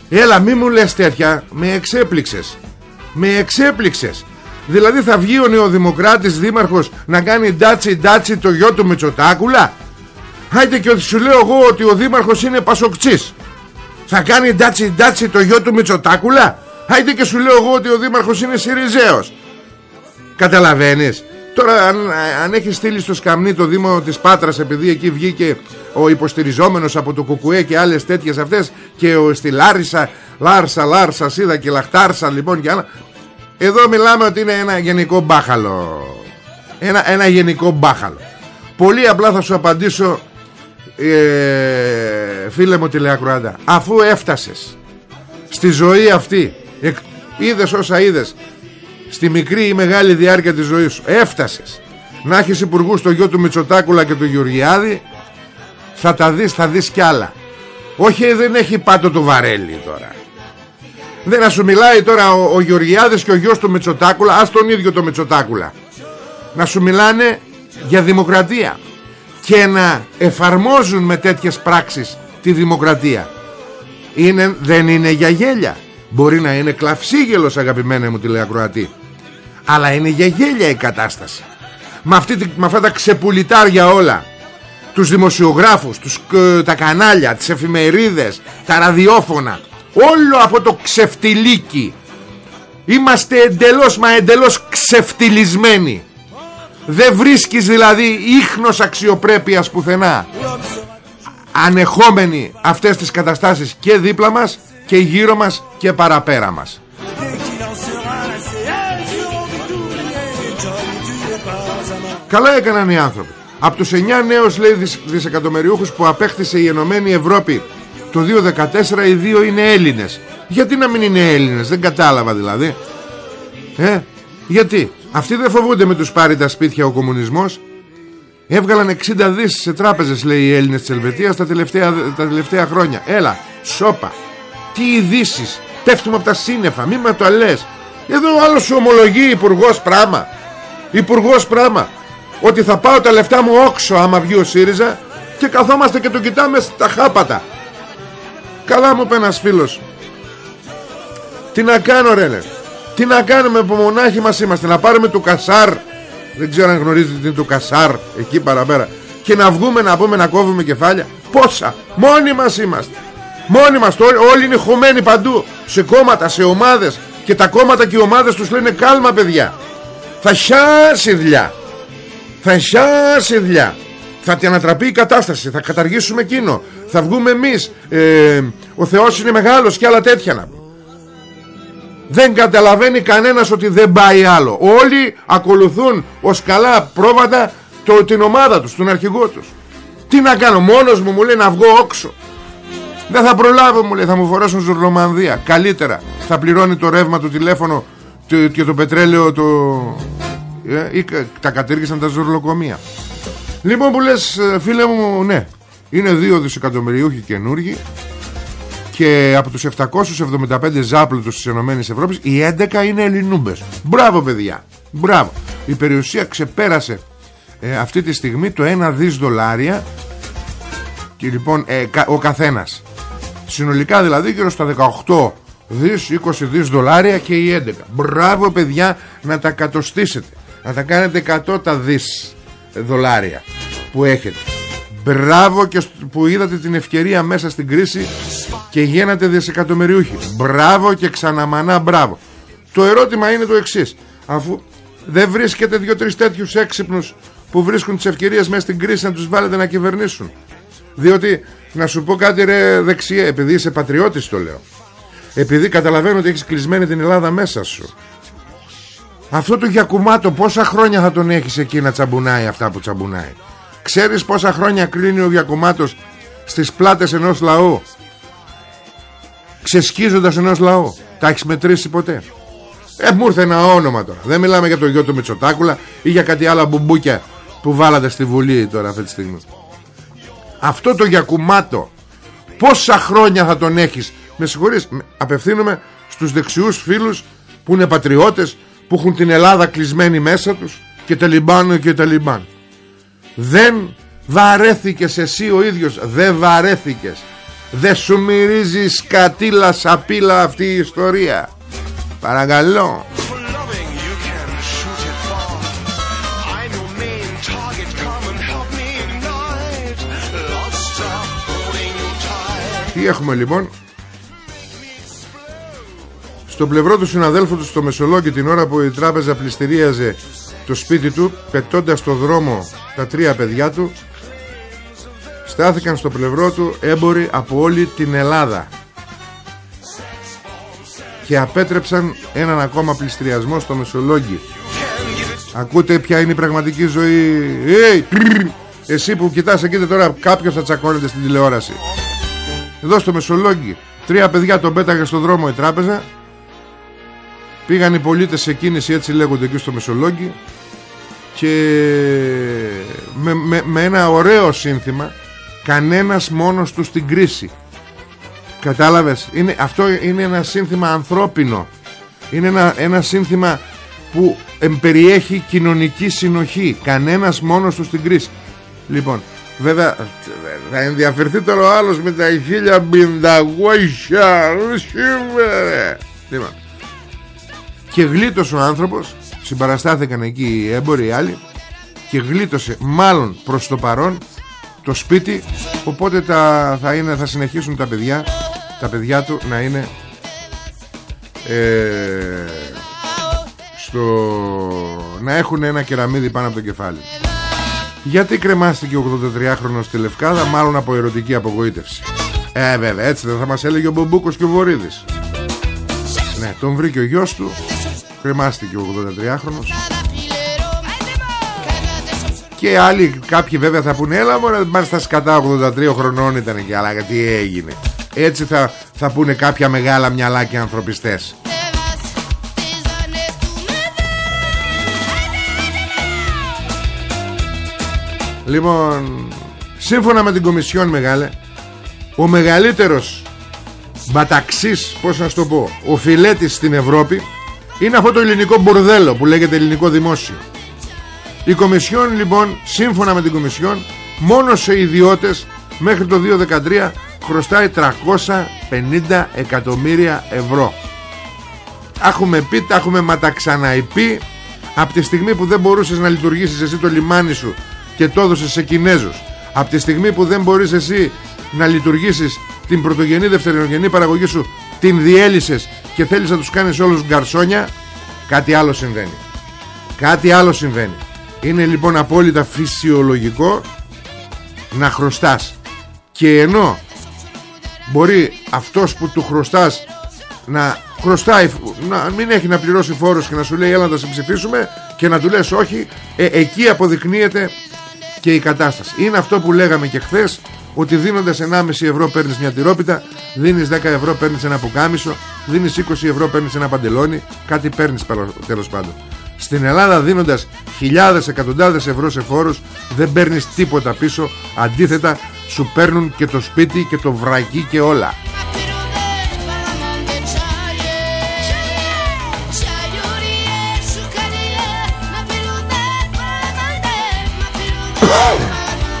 Speaker 2: έλα μη μου λες τέτοια με εξέπληξες με εξέπληξες δηλαδή θα βγει ο νεοδημοκράτης δήμαρχος να κάνει ντάτσι ντάτσι το γιο του Μητσοτάκουλα; Χάιτε και ότι σου λέω εγώ ότι ο δήμαρχος είναι πασοκτσής. Θα κάνει ντάτσι ντάτσι το γιο του Μητσοτάκουλα; Άιντε και σου λέω εγώ ότι ο δήμαρχος είναι Σιριζέος. Καταλαβαίνεις; Τώρα αν, αν έχεις στείλει στο σκαμνί το Δήμο της Πάτρας Επειδή εκεί βγήκε ο υποστηριζόμενος από το Κουκουέ Και άλλες τέτοιες αυτές Και ο, στη Λάρισα Λάρσα, Λάρσα, Σίδα και Λαχτάρσα Λοιπόν και άλλα Εδώ μιλάμε ότι είναι ένα γενικό μπάχαλο. Ένα, ένα γενικό μπάχαλο. Πολύ απλά θα σου απαντήσω ε, Φίλε μου τηλεακροάτα Αφού έφτασες Στη ζωή αυτή Εκ, είδες όσα είδες Στη μικρή ή μεγάλη διάρκεια της ζωής σου Έφτασες Να έχεις υπουργούς το γιο του Μητσοτάκουλα και του Γεωργιάδη Θα τα δεις, θα δεις κι άλλα. Όχι δεν έχει πάτο το βαρέλι τώρα Δεν να σου μιλάει τώρα ο, ο Γεωργιάδης και ο γιος του Μητσοτάκουλα Ας τον ίδιο το Μητσοτάκουλα. Να σου μιλάνε για δημοκρατία Και να εφαρμόζουν με τέτοιες πράξεις Τη δημοκρατία. Είναι, δεν είναι για γέλια. Μπορεί να είναι κλαυσίγελος αγαπημένε μου τηλεακροατή Αλλά είναι για γέλια η κατάσταση. Με, αυτή, με αυτά τα ξεπουλιτάρια όλα Τους δημοσιογράφους τους, Τα κανάλια, τις εφημερίδες Τα ραδιόφωνα Όλο αυτό το ξεφτιλίκι Είμαστε εντελώς μα εντελώς ξεφτυλισμένοι. Δεν βρίσκεις δηλαδή ίχνος αξιοπρέπειας πουθενά. Ανεχόμενοι αυτές τις καταστάσεις και δίπλα μας και γύρω μας και παραπέρα μας. Καλά έκαναν οι άνθρωποι. Από τους 9 νέους λέει δισεκατομμυριούχους που απέκτησε η Ενωμένη Ευρώπη το 2014 οι δύο είναι Έλληνες. Γιατί να μην είναι Έλληνες δεν κατάλαβα δηλαδή. Ε γιατί αυτοί δεν φοβούνται με τους πάρει τα σπίτια ο κομμουνισμός. Έβγαλαν 60 δις σε τράπεζες λέει οι Έλληνες της Ελβετίας τα τελευταία, τα τελευταία χρόνια. Έλα σώπα Τι ειδήσεις. Πέφτουμε από τα σύννεφα Μη με το λες. Εδώ ο άλλος σου ομολογεί υπουργός πράγμα Υπουργός πράγμα Ότι θα πάω τα λεφτά μου όξω άμα βγει ο ΣΥΡΙΖΑ Και καθόμαστε και το κοιτάμε στα χάπατα Καλά μου είπε ένας φίλος. Τι να κάνω ρε λες Τι να κάνουμε που μονάχοι μας είμαστε Να πάρουμε του Κασάρ. Δεν ξέρω αν γνωρίζετε τι είναι του Κασάρ Εκεί παραπέρα. Και να βγούμε να πούμε να κόβουμε κεφάλια. Πόσα; Μόνοι μας είμαστε. Μόνοι μας Όλοι είναι χωμένοι παντού. Σε κόμματα, σε ομάδες. Και τα κόμματα και οι ομάδες τους λένε κάλμα παιδιά. Θα χιάσει δουλειά. Θα χιάσει δουλειά θα την ανατραπεί η κατάσταση Θα καταργήσουμε εκείνο. Θα βγούμε εμείς. Ε, Ο Θεός είναι μεγάλος και άλλα τέτοια να Δεν καταλαβαίνει κανένας ότι δεν πάει άλλο. Όλοι ακολουθούν ως καλά πρόβατα το, Την ομάδα τους, τον αρχηγό τους. Τι να κάνω μόνος μου μου λέει να βγω όξο. Δεν θα προλάβω μου λέει Θα μου φορέσουν ζουρλομανδία. Καλύτερα θα πληρώνει το ρεύμα του τηλέφωνο Και το πετρέλαιο το, ε, ή, Τα κατήργησαν τα ζουρλοκομεία Λοιπόν που λες ε, φίλε μου ναι. Είναι 2 δισεκατομμυριούχοι καινούργοι Και από τους 775 ζάπλουτους της Ενωμένης Ευρώπης Οι 11 είναι Ελληνούμπες. Μπράβο παιδιά. Μπράβο. Η περιουσία ξεπέρασε ε, αυτή τη στιγμή το 1 δις δολάρια Και λοιπόν ε, ο καθένας. Συνολικά δηλαδή γύρω στα 18 δις, 20 δις δολάρια και οι 11 Μπράβο παιδιά να τα κατοστήσετε. Να τα κάνετε 100 τα δις δολάρια που έχετε. Μπράβο και που είδατε την ευκαιρία μέσα στην κρίση και γίνατε δισεκατομμυριούχοι. Μπράβο και ξαναμανά μπράβο. Το ερώτημα είναι το εξής. Αφού δεν βρίσκετε δύο-τρεις τέτοιους έξυπνους που βρίσκουν τις ευκαιρίες μέσα στην κρίση να τους βάλετε να κυβερνήσουν. Διότι να σου πω κάτι ρε δεξιέ Επειδή είσαι πατριώτης το λέω. Επειδή καταλαβαίνω ότι έχεις κλεισμένη την Ελλάδα μέσα σου αυτό το Γιακουμάτο πόσα χρόνια θα τον έχεις εκεί να τσαμπουνάει αυτά που τσαμπουνάει; Ξέρεις πόσα χρόνια κλείνει ο Γιακουμάτος στις πλάτες ενός λαού; Ξεσκίζοντας ενός λαού; Τα έχεις μετρήσει ποτέ; Ε μου ήρθε ένα όνομα τώρα. Δεν μιλάμε για το γιο του Μητσοτάκουλα Ή για κάτι άλλα μπουμπούκια που βάλατε στη Βουλή τώρα αυτή τη στιγμή. Αυτό το Γιακουμάτο Πόσα χρόνια θα τον έχεις; Με συγχωρείς Απευθύνομαι στους δεξιούς φίλους Που είναι πατριώτες που έχουν την Ελλάδα κλεισμένη μέσα τους και Ταλιμπάνο και Ταλιμπάν δεν βαρέθηκες εσύ ο ίδιος δεν βαρέθηκες. Δεν σου μυρίζεις σκατήλα σαπίλα αυτή η ιστορία. Παρακαλώ. Τι έχουμε λοιπόν; Στο πλευρό του συναδέλφου του στο Μεσολόγγι την ώρα που η τράπεζα πληστηρίαζε το σπίτι του πετώντας στο δρόμο τα τρία παιδιά του στάθηκαν στο πλευρό του έμποροι από όλη την Ελλάδα και απέτρεψαν έναν ακόμα πληστηριασμό στο Μεσολόγγι ακούτε ποια είναι η πραγματική ζωή; Hey, εσύ που κοιτάς εκεί τώρα κάποιος θα τσακώνεται στην τηλεόραση. Εδώ στο Μεσολόγγι τρία παιδιά τον πέταγε στο δρόμο η τράπεζα Πήγαν οι πολίτες σε κίνηση έτσι λέγονται εκεί στο Μεσολόγγι και με, με, με ένα ωραίο σύνθημα κανένας μόνος τους στην κρίση. Κατάλαβες; Είναι, αυτό είναι ένα σύνθημα ανθρώπινο. Είναι ένα, ένα σύνθημα που περιέχει κοινωνική συνοχή. Κανένας μόνος τους στην κρίση. Λοιπόν Βέβαια θα ενδιαφερθεί τώρα ο άλλος με τα 1500 σήμερα. Λοιπόν. Και γλίτωσε ο άνθρωπος Συμπαραστάθηκαν εκεί οι έμποροι οι άλλοι Και γλίτωσε μάλλον προς το παρόν Το σπίτι Οπότε τα, θα, είναι, θα συνεχίσουν τα παιδιά Τα παιδιά του να είναι ε, στο, Να έχουν ένα κεραμίδι πάνω από το κεφάλι. Γιατί κρεμάστηκε ο 83χρονος στη Λευκάδα Μάλλον από ερωτική απογοήτευση. Ε βέβαια έτσι δεν θα μας έλεγε ο Μπομπούκος και ο Βορύδης. Ναι τον βρήκε ο γιος του Κρεμάστηκε ο 83χρονος και άλλοι κάποιοι βέβαια θα πούνε Έλα μωρέ μας τα σκατά 83 χρονών ήταν και αλλά γιατί έγινε Έτσι θα, θα πούνε κάποια μεγάλα μυαλά και ανθρωπιστές Λοιπόν, σύμφωνα με την Κομισιόν Μεγάλε, ο μεγαλύτερος μπαταξής, πώς να σου το πω, ο φιλέτης στην Ευρώπη είναι αυτό το ελληνικό μπορδέλο που λέγεται ελληνικό δημόσιο. Η Κομισιόν λοιπόν, σύμφωνα με την Κομισιόν, μόνο σε ιδιώτες μέχρι το 2013 χρωστάει 350 εκατομμύρια ευρώ. Έχουμε πει, τα έχουμε ματαξαναϊπεί από τη στιγμή που δεν μπορούσες να λειτουργήσεις εσύ το λιμάνι σου και το έδωσες σε Κινέζους από τη στιγμή που δεν μπορείς εσύ να λειτουργήσεις την πρωτογενή δευτερογενή παραγωγή σου την διέλυσες και θέλεις να τους κάνεις όλους γκαρσόνια κάτι άλλο συμβαίνει. Κάτι άλλο συμβαίνει. Είναι λοιπόν απόλυτα φυσιολογικό να χρωστάς. Και ενώ μπορεί αυτός που του χρωστάς να χρωστάει να μην έχει να πληρώσει φόρος και να σου λέει έλα να τα σε ψηφίσουμε και να του λες όχι ε, εκεί αποδεικνύεται και η κατάσταση. Είναι αυτό που λέγαμε και χθες ότι δίνοντας 1,5 ευρώ παίρνεις μια τυρόπιτα, δίνεις 10 ευρώ παίρνεις ένα πουκάμισο, δίνεις 20 ευρώ παίρνεις ένα παντελόνι, κάτι παίρνεις τέλος πάντων. Στην Ελλάδα δίνοντας χιλιάδες εκατοντάδες ευρώ σε φόρους δεν παίρνεις τίποτα πίσω, αντίθετα σου παίρνουν και το σπίτι και το βρακί και όλα.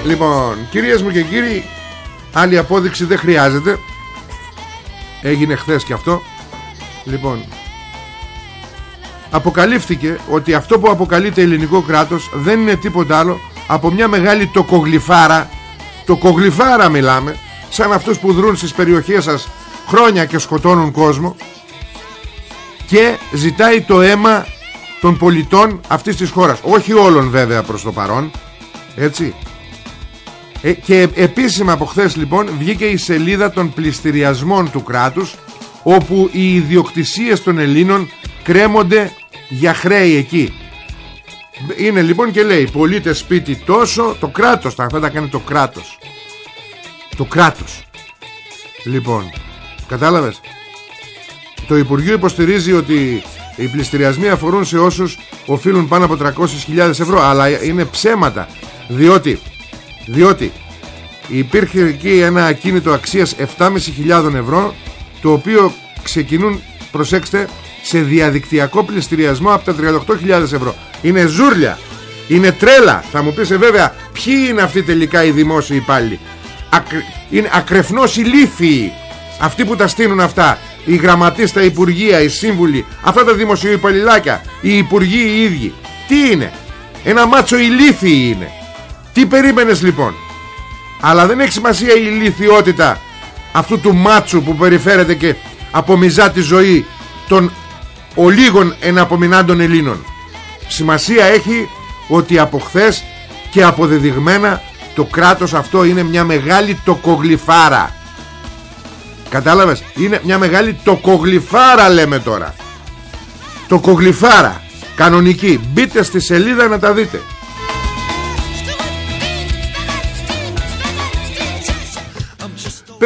Speaker 2: Λοιπόν, κυρίες μου και κύριοι, άλλη απόδειξη δεν χρειάζεται. Έγινε χθες και αυτό. Λοιπόν, αποκαλύφθηκε ότι αυτό που αποκαλείται ελληνικό κράτος δεν είναι τίποτα άλλο από μια μεγάλη τοκογλυφάρα. Τοκογλυφάρα μιλάμε, σαν αυτούς που δρούν στις περιοχές σας χρόνια και σκοτώνουν κόσμο και ζητάει το αίμα των πολιτών αυτής της χώρας. Όχι όλων βέβαια προς το παρόν, έτσι. Ε, και επίσημα από χθες λοιπόν βγήκε η σελίδα των πληστηριασμών του κράτους όπου οι ιδιοκτησίες των Ελλήνων κρέμονται για χρέη εκεί. Είναι λοιπόν και λέει πολίτες σπίτι τόσο το κράτος, θα τα κάνει το κράτος. Το κράτος. Λοιπόν, κατάλαβες; Το Υπουργείο υποστηρίζει ότι οι πληστηριασμοί αφορούν σε όσους οφείλουν πάνω από 300.000 ευρώ αλλά είναι ψέματα διότι διότι υπήρχε εκεί ένα ακίνητο αξίας 7.500 ευρώ το οποίο ξεκινούν προσέξτε σε διαδικτυακό πληστηριασμό από τα 38.000 ευρώ. Είναι ζούρλια είναι τρέλα. Θα μου πεις ε, βέβαια ποιοι είναι αυτοί τελικά οι δημόσιοι υπάλληλοι; Είναι ακρεφνώς ηλίθιοι αυτοί που τα στείλουν αυτά. Οι γραμματείς, τα υπουργεία, οι σύμβουλοι αυτά τα δημοσιοϊπαλληλάκια οι υπουργοί οι ίδιοι. Τι είναι; Ένα μάτσο ηλίθιοι είναι τι περίμενες λοιπόν; Αλλά δεν έχει σημασία η ηλικιότητα Αυτού του μάτσου που περιφέρεται και απομυζά τη ζωή Των ολίγων εναπομεινάντων Ελλήνων. Σημασία έχει ότι από χθες και αποδεδειγμένα το κράτος αυτό είναι μια μεγάλη τοκογλυφάρα. Κατάλαβες; Είναι μια μεγάλη τοκογλυφάρα λέμε τώρα. Τοκογλυφάρα. Κανονική. Μπείτε στη σελίδα να τα δείτε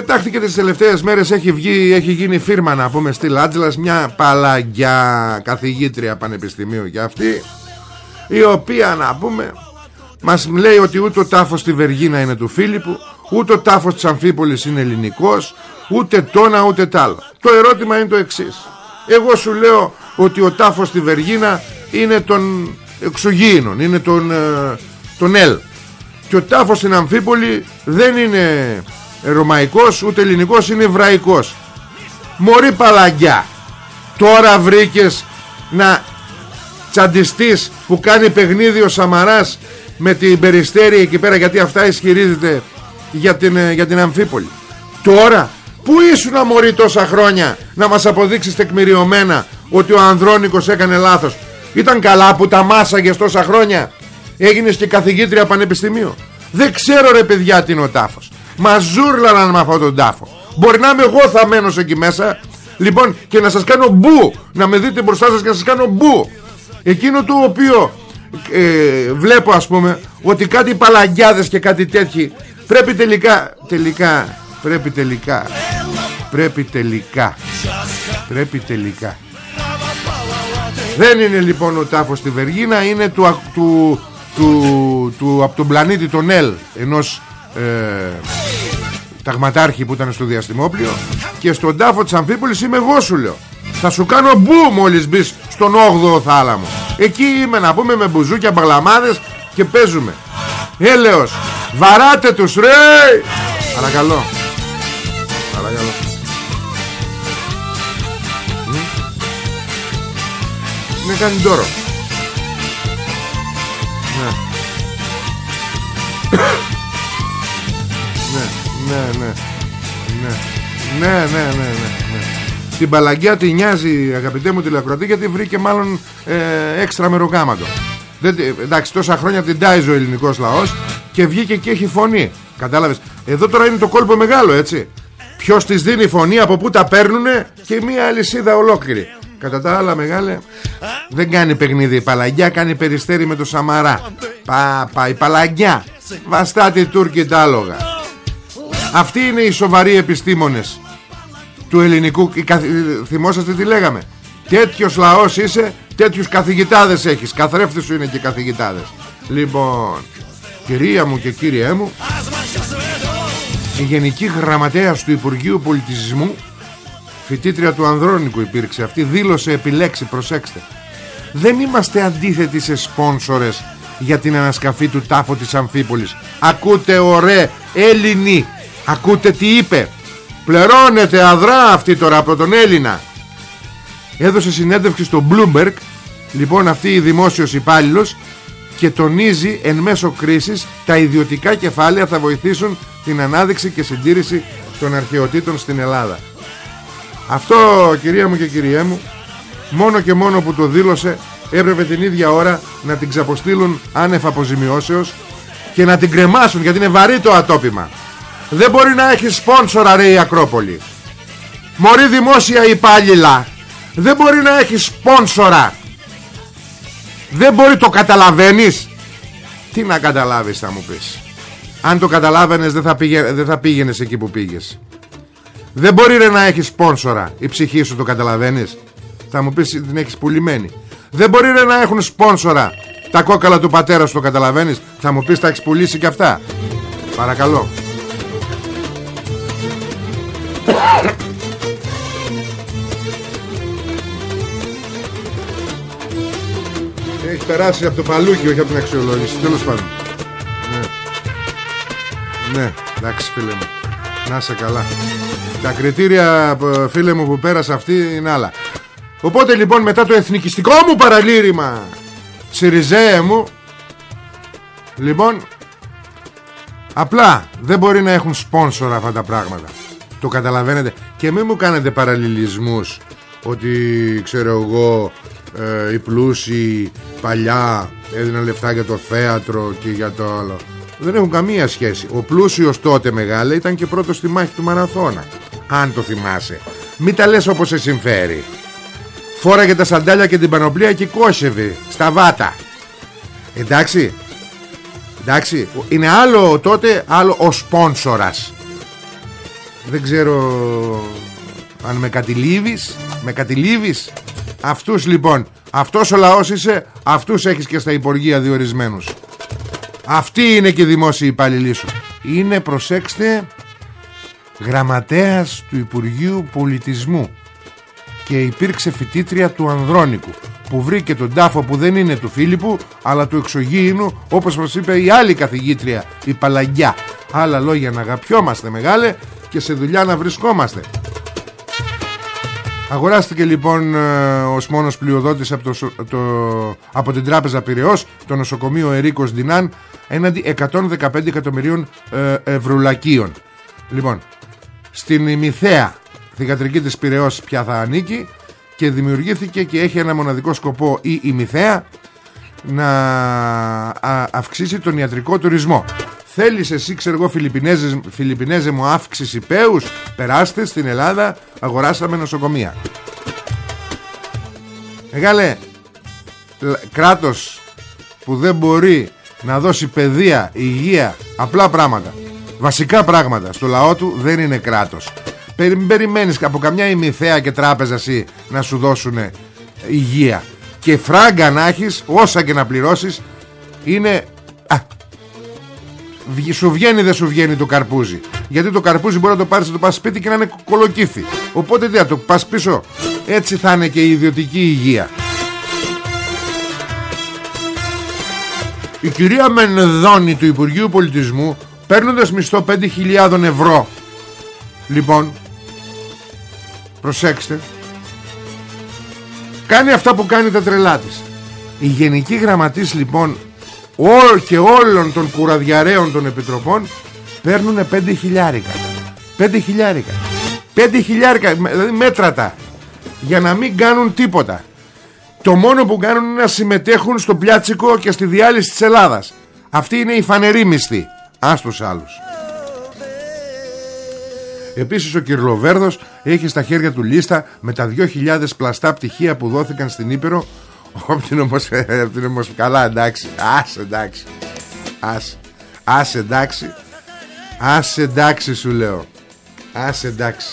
Speaker 2: Πετάχθηκε τις τελευταίες μέρες έχει, βγει, έχει γίνει φίρμα να πούμε στη Λάτζλας Μια παλαγιά καθηγήτρια πανεπιστημίου για αυτή Η οποία να πούμε μας λέει ότι ούτε ο τάφος στη Βεργίνα είναι του Φίλιππου Ούτε ο τάφος της Αμφίπολης είναι ελληνικός Ούτε τόνα ούτε τ' άλλο Το ερώτημα είναι το εξής. Εγώ σου λέω ότι ο τάφος στη Βεργίνα είναι των εξωγήινων Είναι τον, ε, τον Ελ. Και ο τάφος στην Αμφίπολη δεν είναι ρωμαϊκός ούτε ελληνικός είναι εβραϊκός. Μωρή παλαγκιά Τώρα βρήκες να τσαντιστείς που κάνει παιχνίδι ο Σαμαράς με την Περιστέρη εκεί πέρα γιατί αυτά ισχυρίζεται για την, ε, για την Αμφίπολη. Τώρα Πού ήσουν μωρή τόσα χρόνια να μας αποδείξεις τεκμηριωμένα ότι ο Ανδρώνικος έκανε λάθος; Ήταν καλά που τα μάσαγες τόσα χρόνια; Έγινες και καθηγήτρια πανεπιστημίου; Δεν ξέρω ρε παιδιά τι είναι ο τάφος Μα ζούρλαναν με αυτόν τον τάφο. Μπορεί να είμαι εγώ θα μένω εκεί μέσα. Λοιπόν και να σας κάνω μπου. Να με δείτε μπροστά σας και να σας κάνω μπου. Εκείνο το οποίο ε, Βλέπω ας πούμε Ότι κάτι παλαγκιάδες και κάτι τέτοιοι Πρέπει τελικά Τελικά Πρέπει τελικά Πρέπει τελικά Πρέπει τελικά. Δεν είναι λοιπόν ο τάφος στη Βεργίνα Είναι του, του, του, του από τον πλανήτη τον Ελ Ενός ε, ταγματάρχη που ήταν στο διαστημόπλιο και στον τάφο της Αμφίπολης είμαι εγώ σου λέω. Θα σου κάνω μπου μόλις μπεις στον 8ο θάλαμο. Εκεί είμαι να πούμε με μπουζούκια μπαγλαμάδες και παίζουμε. Έλεος βαράτε τους ρε! Παρακαλώ. Παρακαλώ. Με κάνει τώρα ναι, ναι, ναι. Ναι, ναι, ναι, ναι, ναι. Την παλαγκιά τη νοιάζει αγαπητέ μου τηλεκροτή γιατί βρήκε μάλλον ε, έξτρα μεροκάματο. Δεν, εντάξει, τόσα χρόνια την τάιζε ο ελληνικός λαός και βγήκε και έχει φωνή. Κατάλαβες. Εδώ τώρα είναι το κόλπο μεγάλο, έτσι. Ποιος της δίνει φωνή, από πού τα παίρνουνε και μία αλυσίδα ολόκληρη. Κατά τα άλλα μεγάλε Δεν κάνει παιχνίδι η Παλαγκιά Κάνει περιστέρι με το Σαμαρά Πα, πα η Παλαγκιά Βαστάτη Τούρκοι τα άλογα αυτοί είναι οι σοβαροί επιστήμονες του ελληνικού. Θυμόσαστε τι λέγαμε; Τέτοιος λαός είσαι Τέτοιους καθηγητάδες έχεις. Καθρέφτες σου είναι και καθηγητάδες. Λοιπόν Κυρία μου και κύριέ μου Η Γενική Γραμματέας του Υπουργείου Πολιτισμού Φοιτήτρια του Ανδρώνικου υπήρξε. Αυτή δήλωσε επιλέξει Προσέξτε. Δεν είμαστε αντίθετοι σε σπόνσορες για την ανασκαφή του τάφου της Αμφίπολης. Ακούτε ωραία Έλληνοι Ακούτε τι είπε. Πληρώνεται αδρά αυτή τώρα από τον Έλληνα. Έδωσε συνέντευξη στο Bloomberg Λοιπόν αυτή η δημόσιος υπάλληλος Και τονίζει εν μέσω κρίσης Τα ιδιωτικά κεφάλαια θα βοηθήσουν Την ανάδειξη και συντήρηση Των αρχαιοτήτων στην Ελλάδα. Αυτό κυρία μου και κυρία μου Μόνο και μόνο που το δήλωσε Έπρεπε την ίδια ώρα να την ξαποστείλουν άνευ αποζημιώσεως και να την κρεμάσουν γιατί είναι βαρύ το ατόπιμα δεν μπορεί να έχει σπόνσορα ρε η Ακρόπολη. Μωρή δημόσια υπάλληλα. Δεν μπορεί να έχει σπόνσορα Δεν μπορεί το καταλαβαίνεις; Τι να καταλάβεις θα μου πεις. Αν το καταλάβαινες δεν θα, πήγε, δεν θα πήγαινες εκεί που πήγες. Δεν μπορεί ρε να έχεις σπόνσορα Η ψυχή σου το καταλαβαίνεις; Θα μου πεις την έχεις πουλημένη. Δεν μπορεί ρε να έχουν σπόνσορα Τα κόκαλα του πατέρα σου το καταλαβαίνεις; Θα μου πεις τα έχεις πουλήσει και αυτά; Παρακαλώ περάσεις από το παλούκι όχι από την αξιολόγηση. Τέλος πάντων. Ναι. ναι. Εντάξει φίλε μου. Να είσαι καλά. Τα κριτήρια φίλε μου που πέρασε αυτή είναι άλλα. Οπότε λοιπόν μετά το εθνικιστικό μου παραλήρημα Σιριζέ μου λοιπόν απλά δεν μπορεί να έχουν σπόνσορα αυτά τα πράγματα. Το καταλαβαίνετε. Και μην μου κάνετε παραλληλισμούς ότι ξέρω εγώ ε, οι πλούσιοι παλιά έδιναν λεφτά για το θέατρο και για το άλλο. Δεν έχουν καμία σχέση. Ο πλούσιος τότε μεγάλε ήταν και πρώτος στη μάχη του Μαραθώνα. Αν το θυμάσαι. Μην τα λες όπως σε συμφέρει. Φόραγε τα σαντάλια και την πανοπλία και κόσευε στα βάτα. Εντάξει. Εντάξει. Είναι άλλο τότε άλλο ο σπόνσορας. Δεν ξέρω αν με κατηλίβεις Με κατηλίβεις Αυτούς λοιπόν Αυτός ο λαός είσαι Αυτούς έχεις και στα υπουργεία διορισμένους. Αυτή είναι και η δημόσια υπαλληλή σου. Είναι προσέξτε Γραμματέας του Υπουργείου Πολιτισμού. Και υπήρξε φοιτήτρια του Ανδρώνικου που βρήκε τον τάφο που δεν είναι του Φίλιππου αλλά του εξωγήινου όπως μας είπε η άλλη καθηγήτρια η Παλαγκιά άλλα λόγια να αγαπιόμαστε μεγάλε και σε δουλειά να βρισκόμαστε Αγοράστηκε λοιπόν ε, ως μόνος πλειοδότης από, το, το, από την Τράπεζα Πυραιός το νοσοκομείο Ερίκος Δινάν έναντι 115 εκατομμυρίων ε, ευρουλακίων. Λοιπόν, στην ημιθέα θηγατρική της Πυραιός πια θα ανήκει και δημιουργήθηκε και έχει ένα μοναδικό σκοπό η ημιθέα να αυξήσει τον ιατρικό τουρισμό. Θέλεις εσύ ξέρω εγώ Φιλιππινέζε, Φιλιππινέζε μου αύξηση πέους; Περάστε στην Ελλάδα Αγοράσαμε νοσοκομεία. Μεγάλε Κράτος Που δεν μπορεί να δώσει παιδεία, υγεία Απλά πράγματα. Βασικά πράγματα στο λαό του δεν είναι κράτος. Περιμένεις από καμιά ημιθέα και τράπεζα εσύ Να σου δώσουν υγεία. Και φράγκα να έχεις Όσα και να πληρώσεις Είναι σου βγαίνει δεν σου βγαίνει το καρπούζι. Γιατί το καρπούζι μπορεί να το πάρεις να το πας σπίτι και να είναι κολοκύθι. Οπότε τι θα το πας πίσω. Έτσι θα είναι και η ιδιωτική υγεία. Η κυρία Μενδώνη του Υπουργείου Πολιτισμού παίρνοντας μισθό 5.000 ευρώ. Λοιπόν προσέξτε. Κάνει αυτά που κάνει τα τρελά της. Η Γενική Γραμματής λοιπόν Ό, και όλων των κουραδιαρέων των επιτροπών παίρνουν 5 χιλιάρικα. 5 χιλιάρικα. 5 χιλιάρικα δηλαδή μέτρατα. Για να μην κάνουν τίποτα. Το μόνο που κάνουν είναι να συμμετέχουν στο πλιάτσικο και στη διάλυση της Ελλάδας. Αυτή είναι η φανερή μισθή. Ας τους άλλους. Επίσης ο Κυρλοβέρδος έχει στα χέρια του λίστα με τα 2.000 πλαστά πτυχία που δόθηκαν στην Ήπειρο από την ομοσπονδία Καλά εντάξει. Ας εντάξει. Ας, ας εντάξει. Ας εντάξει σου λέω. Ας εντάξει.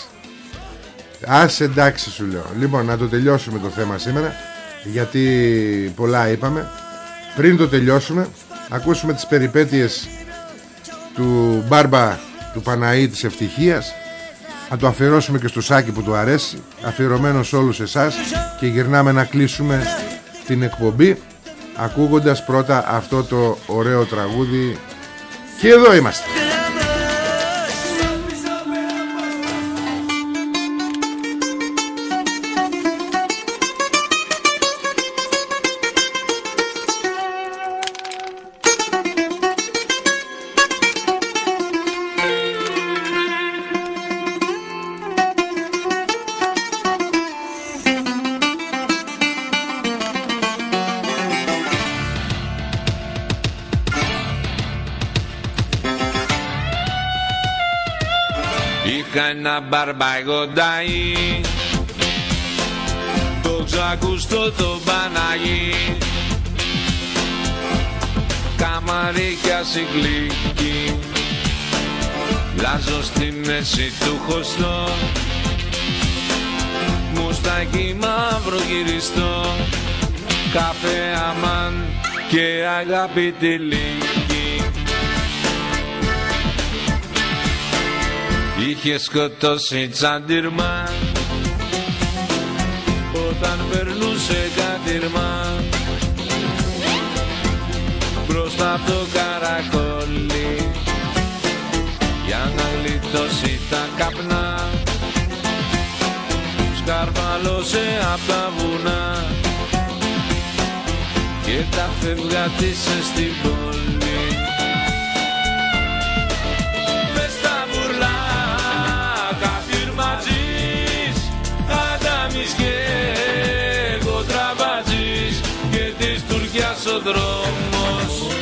Speaker 2: Ας εντάξει σου λέω. Λοιπόν να το τελειώσουμε το θέμα σήμερα Γιατί πολλά είπαμε. Πριν το τελειώσουμε Ακούσουμε τις περιπέτειες Του Μπάρμπα Του Παναή της Ευτυχίας. Να το αφιερώσουμε και στο σάκι που του αρέσει Αφιερωμένο σε όλους εσάς. Και γυρνάμε να κλείσουμε την εκπομπή ακούγοντας πρώτα αυτό το ωραίο τραγούδι. Και εδώ είμαστε
Speaker 4: ένα μπαρμπαγοντάι το ξακουστό το Παναγί καμαρίκια συγκλίκη. Λάζω στη μέση του χωστό. Μουστάκι μαύρο γυριστό. Καφέ αμάν και αγάπη Είχε σκοτώσει τσαντήρμα Όταν περνούσε κατήρμα Μπροστά από το καρακόλι. Για να γλιτώσει τα καπνά. Σκαρφαλώσε απ' τα βουνά. Και τα φεύγα της στην πόλη ο δρόμος.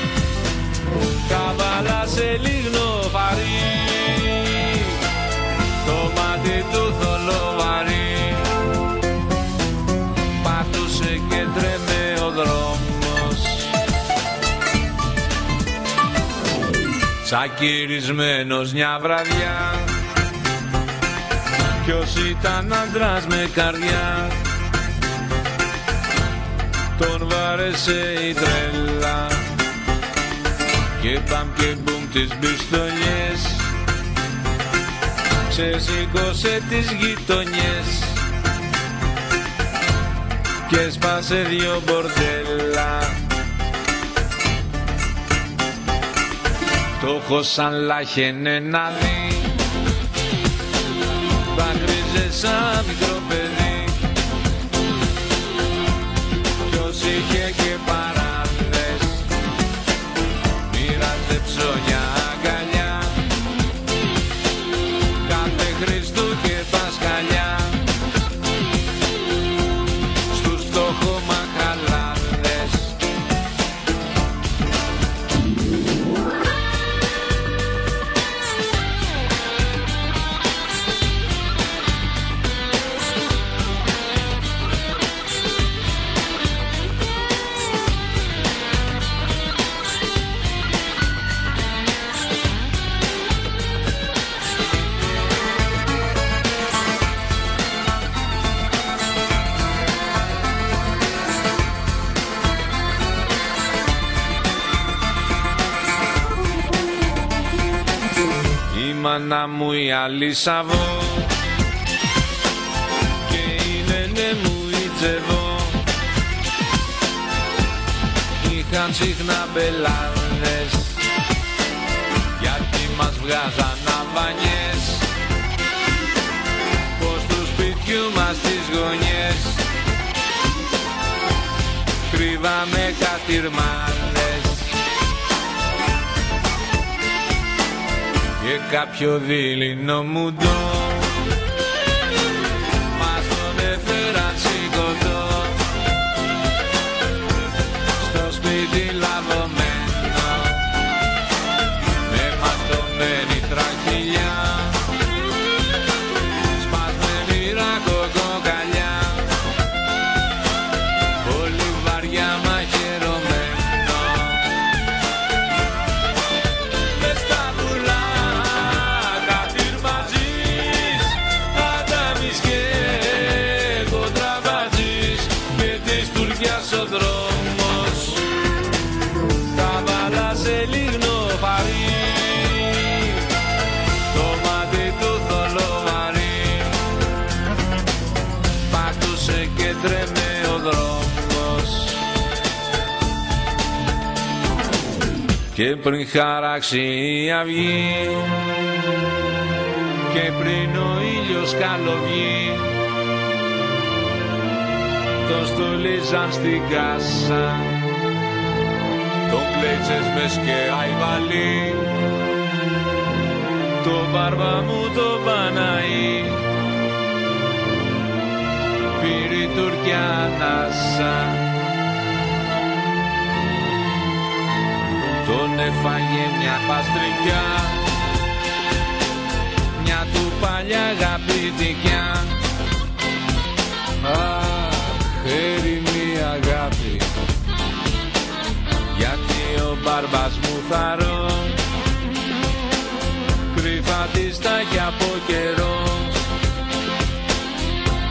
Speaker 4: Καβάλα σε λίγνο φαρί Το μάτι του θολοβαρί Πατούσε και τρέμε ο δρόμος. Σακυρισμένος μια βραδιά. Ποιος ήταν άντρας με καρδιά τον βάρεσε η τρέλα. Και παμ και μπουμ τις μπιστολιές ξεσήκωσε τις γειτονιές. Και σπάσε δυο μπορτέλα. Φτώχος σαν λάχαινε να δει Δάκρυζε σαν μικρό η Αλίσαβο και η νένε μου η Τζεβό. Είχαν συχνά μπελάδες γιατί μας βγάζαν αβανιές. Πως του σπιτιού μας τις γωνιές. Κρύβαμε κατηρμάδες και κάποιο δίληνο μουντό πριν χαράξει η αυγή. Και πριν ο ήλιος καλοβγεί τον στολίζαν στην κάσα. Τον κλέτσες μες σκεαϊβαλί το μπάρβα μου το Παναή πήρε η Τουρκιά ανάσα τον έφαγε μια παστρικιά. Μια του παλιά αγαπητικιά. Αχ, έρημη αγάπη. Γιατί ο μπάρμπας μου θαρώ κρύφα τη στάχει από καιρό.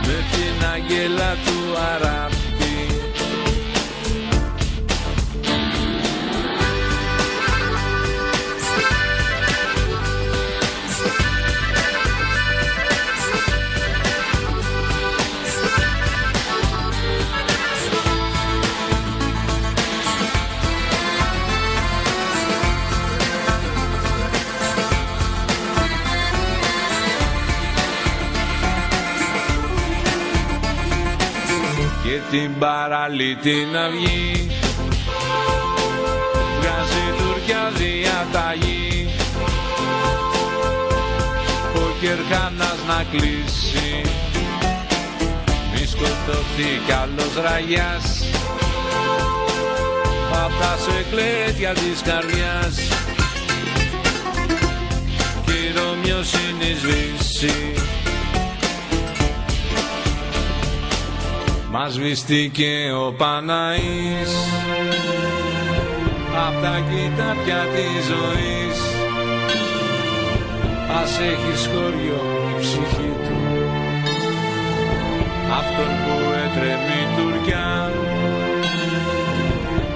Speaker 4: Με την αγγέλα του αράπη και την παραλίτη να βγει. Βγάζει Τουρκιά διαταγή. Ο Κερχάνας να κλείσει. Μη σκοτωθεί κι άλλος ραγιάς. Απ' τα σεκλέτια της καρδιάς. Κι η Ρωμιοσύνη σβήσει Μας σβηστήκε ο Παναής Απ' τα κοιτάπια της ζωής. Ας έχει σχόριο η ψυχή του. Αυτόν που έτρεμε η Τουρκιά.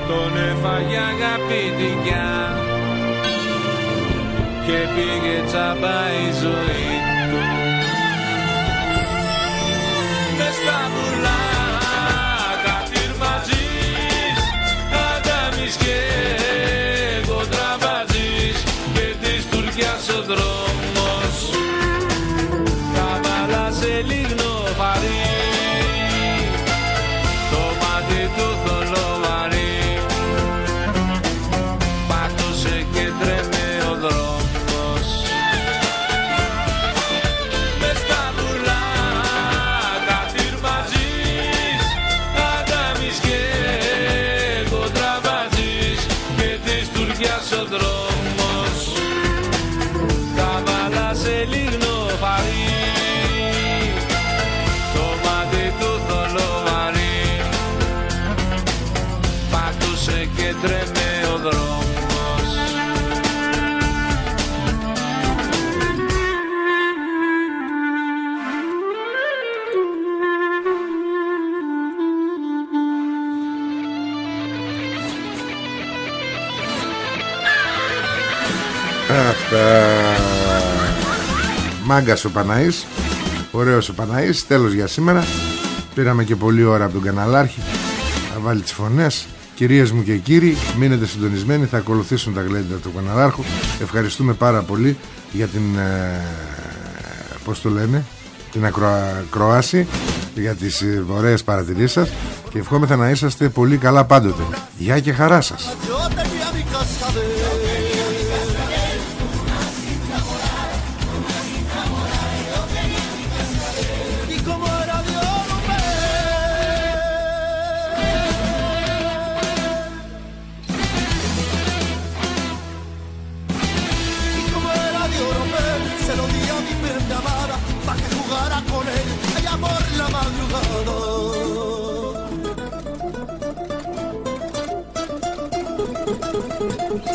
Speaker 4: Τον έφαγε αγαπητικιά Και πήγε τσάμπα η ζωή
Speaker 2: Μάγκας ο Παναής Ωραίος ο Παναής Τέλος για σήμερα. Πήραμε και πολλή ώρα από τον καναλάρχη. Θα βάλει τις φωνές. Κυρίες μου και κύριοι Μείνετε συντονισμένοι. Θα ακολουθήσουν τα γλέντα του καναλάρχου. Ευχαριστούμε πάρα πολύ Για την ε, Πώς το λένε Την ακροάση Για τις ε, ωραίες παρατηρήσεις σας. Και ευχόμεθα να είσαστε πολύ καλά πάντοτε. Γεια και χαρά σας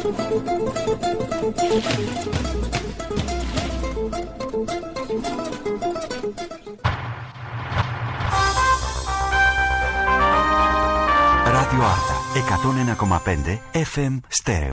Speaker 5: Radio Arta 101,5 FM Stereo.